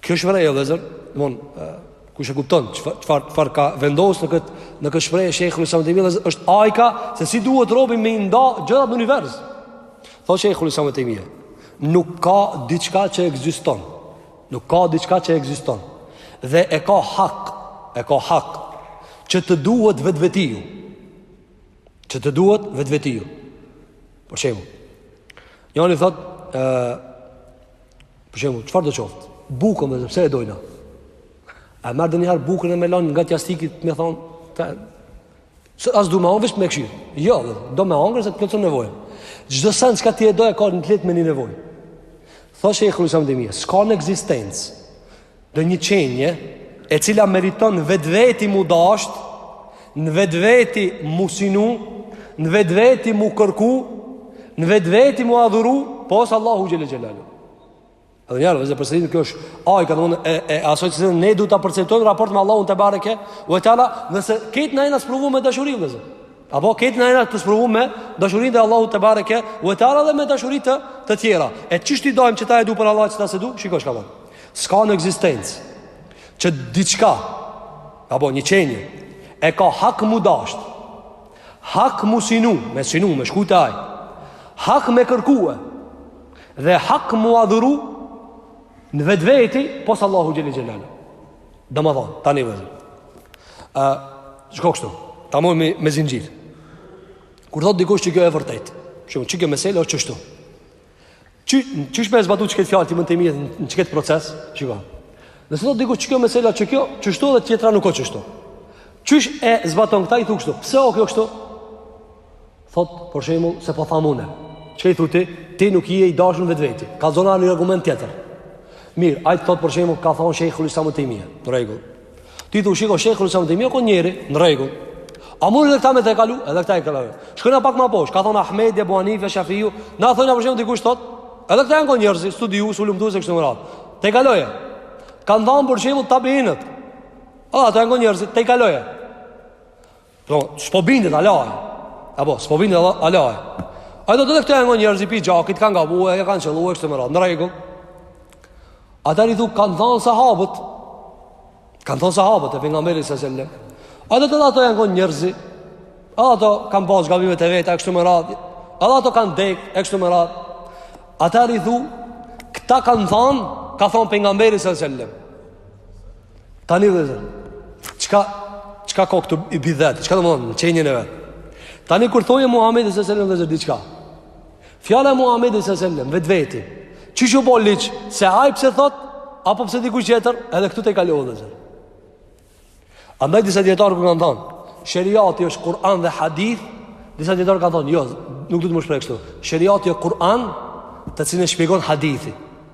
Kjo shprehje o vëllazër, domthon kush e kupton çfarë çfarë ka vendos në këtë në këtë shprehje Shejhul Islam Ibn Tejmije është ajka se si duhet robi me i nda gjërat në univers. Tho Shejhul Islam Ibn Tejmije. Nuk ka diçka që ekziston. Nuk ka diçka që ekziston. Dhe e ka hak, e ka hak që të duhet vetvetiu. Që të duhet vetvetiu. Për shembull, njoni thot, ë Për shembull, çfarë do qoftë? Bukën me pse e dojna? A merr ndonjëher bukën e me lon ngat jastikit e me thon s'du me hongër veç me kshir. Jo, do me hongër se të plotson nevojë. Çdo sen çka ti e do e ka të lidht me një nevojë. Tho Shejhul Islam Ibn Tejmije, s'ka në ekzistencë. Ndonjë qenie e cila meriton në vetveti m'u dasht, në vetveti m'u synu, në vetveti m'u kërku, në vetveti m'u adhuru, pos Allahut xhele xhelaluhu. Edhe njëherë, vllezër, e përsëris kjo është, ajka, domethonë, e, e asaj që si ne duhet ta perceptojmë raportin me Allahun tebareke ue teala, nëse krejt na jena sprovu me dashuri, vllezër. Apo krejt na jena të sprovum me dashuri ndaj Allahut tebareke ue teala dhe me dashuri të, të tjera. E qysh t'i dajmë këta e du për Allah këta s'e du, shiko çka S'ka në ekzistencë Që diçka Apo një qenie E ka hak m'u dasht Hak m'u synu Me synu, me shku te ai Hak me kërkue Dhe hak m'u adhuru Në vetveti Pos Allahut xhele xhelaluhu Domethonë, tani vllezër A, shkon kështu Tamom me, me zinxhir Kur thotë dikush që kjo e vërtet Shumë, që kjo mesele o qështu Qy qysh me zbatu qët fjalë të Ibn Tejmijes në qët proces, shiko. Nëse thot dikush që kjo mesele që kjo o qështu dhe tjetra nuk o qështu. Qysh e zbaton këta i thu kështu. Pse o kjo kështu? Thot, për shembull, se po tham unë. Çka i thu ti? Ti nuk je i dashur në vetveti. Kallzona një argument tjetër. Mirë, ai thot për shembull, ka thonë Shejhul Islam Ibn Tejmije. Në rregull. Ti thua shiko Shejhul Islam Ibn Tejmije u kon njeri në rregull. A mund edhe këta me e tejkalu? Edhe këta tejkaloje. Shkojna pak më poshtë, ka thon Ahmedi, Ebu Hanife, Shafiu, na thojna për shembull dikush thot, edhe këta janë kon njerëz, studiues, hulumtues e kështu me radhë. Tejkaloje. Kan thon për shembull tabiinët. Ah, ata janë kon njerëz, tejkaloje. Po, s'po bindet hala. Apo, s'po bindet hala. Ai thot edhe këta jan kon njerëz pi gjakit, kanë gabu, e kanë qëllu e kështu me radhë. Në rregull. Atëherë i thu, kanë thonë sahabët. Kanë thonë sahabët e Pejgamberit alejhi selam. Ai thot edhe ata jan kon njerëz. Edhe ata kanë pas gabimet e veta, e kështu me radhë. Edhe ata kanë dek, e kështu me radhë. Atëherë i thu, këta kanë thonë, ka thonë Pejgamberi alejhi selam. Tani vllezër, çka, çka ka këtu i bidhet, çka domethonë në qenjen e vet? Tani kur thoje Muhammedi sësëllëm vllezër diçka? Fjala e Muhammedit sësëllëm, vetveti, që u bo ligj, se ai pse thot, apo pse dikuj tjetër, edhe këtu tejkalo vllezër. Andaj disa dijetarë kur kanë thonë, sheriati është Kur'an dhe hadith, disa dijetarë kanë thonë, jo, nuk duhet me u shpreh kshtu, sheriati është Kur'an, të cilin e shpjegon hadithi.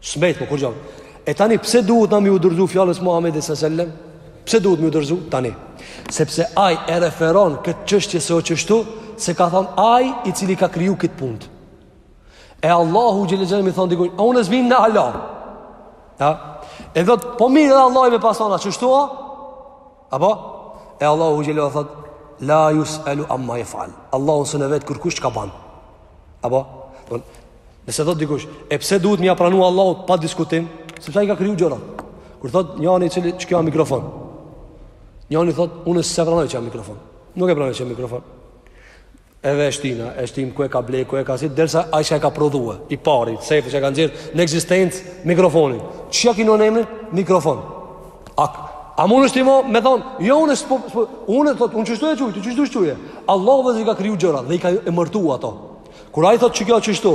S'mbet mo kurgja. E tani, pse duhet na m'iu dorzu fjalës Muhammedit sësellem? Pse duhet m'iu dorzu? Tani. Sepse ai e referon këtë çështje se o qështu, se ka thonë ai i cili ka kriju këtë punë. E Allahu xhelle xhelle me thonë dikush, a unë e zbinë në Allah. Ja? E thot, po mirë dhe Allahi me pasana, qështu a? Apo? E Allahu xhelle ve ala thot La jus'elu amma jef'al Allahun s'un e vet kërkush çka ban Apo? Don, nëse thot dikush E pse duhet m'ia pranu Allahut pa diskutim Sepse ai i ka kriju gjërat Kur thot njani cili që kjo a mikrofon Njani thot unë s'e pranoj që a mikrofon Nuk e pranoj që a mikrofon Edhe e shtina, e shtin ku e ka ble, ku e ka si, derisa ai që e ka prodhu, i pari, sefte që e ka nxjerr në ekzistencë mikrofonin. Çka ja ka vnu emrin? Mikrofon. A a munsh ti mo me thon, jo unë s'po s'po, unë thot, unë qështu e quj, ti qështu e quj. Allahu vllezër i ka kriju gjërat dhe i ka emërtu ato. Kur ai thot që kjo qështu.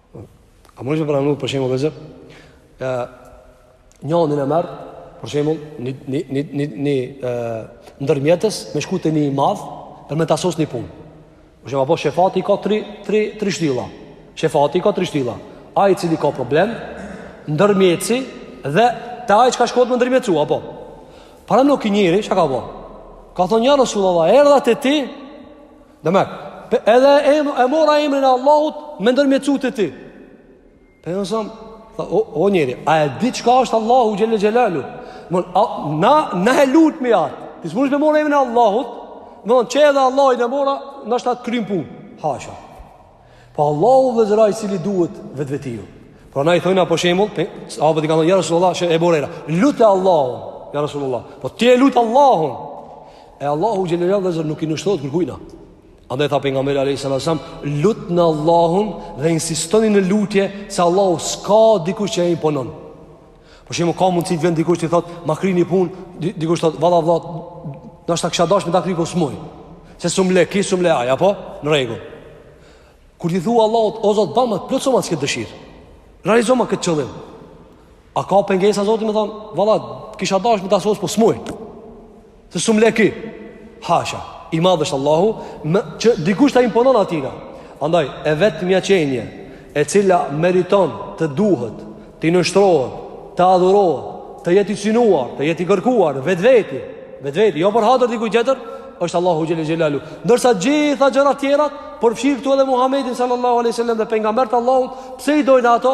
A mun me paramenu për shembull vllezër? Ë njërin e merr, për shembull, një një një një një ë ndërmjetës me shku te një i madh për me ta sos një punë. Për shembull, apo shefati ka 3 3 3 shtylla. Shefati ka 3 shtylla. Ai i cili ka problem, ndërmjetësi dhe te ai çka shkohet me ndërmjetësu apo. Paramendo ky njeri, çka ka bë? Ka thonë ja Rasulullah, erdha te ti Domethonë, edhe e, e mora emrin e Allahut me ndërmjetsu te ti. Pejgamberi sësëllëm, tha, o, o njeri, a e di çka është Allahu xhelle xhelaluhu? Domethon, a, na, na e lutmi atë. Ti s'munesh me, e mora emrin e Allahut, me thon që edhe Allahun e mora, nashta ta kryn punë. Hasha. Po Allahu vllezër ai cili duhet vetvetiu. Pra na i thojna për shembull, as'habët i kanë thonë, ja Rasulullah, si Ebu Hurejra, lute Allahun, ja Rasulullah, po ti e lut Allahun, e Allahu xhelle ve ala vllezër nuk i nënshtrohet kërkujna. Andaj tha Pejgamberi alejhi salatu ve selam, lutne Allahun dhe insistoni në lutje se Allahu s'ka dikush që e imponon. Për shembull, ka mundësi të vjen dikush t'i thot, "Ma kri ni punë", dikush thot, "Valla vlla, nashta kisha dash me ta kri po s'muj." Se s'um le, ky s'um le ai, apo? Në rregull. Kur t'i thua Allahut, "O Zot, bama, plotsoma qit dëshirë." Realizoma këtë qëllim. A ka pengesa Zoti me thon, "Valla, kisha dash me ta sos po s'muj." Se sum leki. Hasha. I madh është Allahu, më, që dikush ta imponon atina. Andaj e vetmja qenie e cila meriton të duhet, të nënshtrohet, të adhurohet, të jetë i synuar, të jetë i kërkuar vetveti, vetveti, jo për hatër dikujt tjetër, është Allahu xhele xhelalu. Ndërsa gjitha gjërat tjera, përfshirë këtu edhe Muhamedin sallallahu alaihi wasallam dhe pejgambert Allahut, pse i dojnë ato?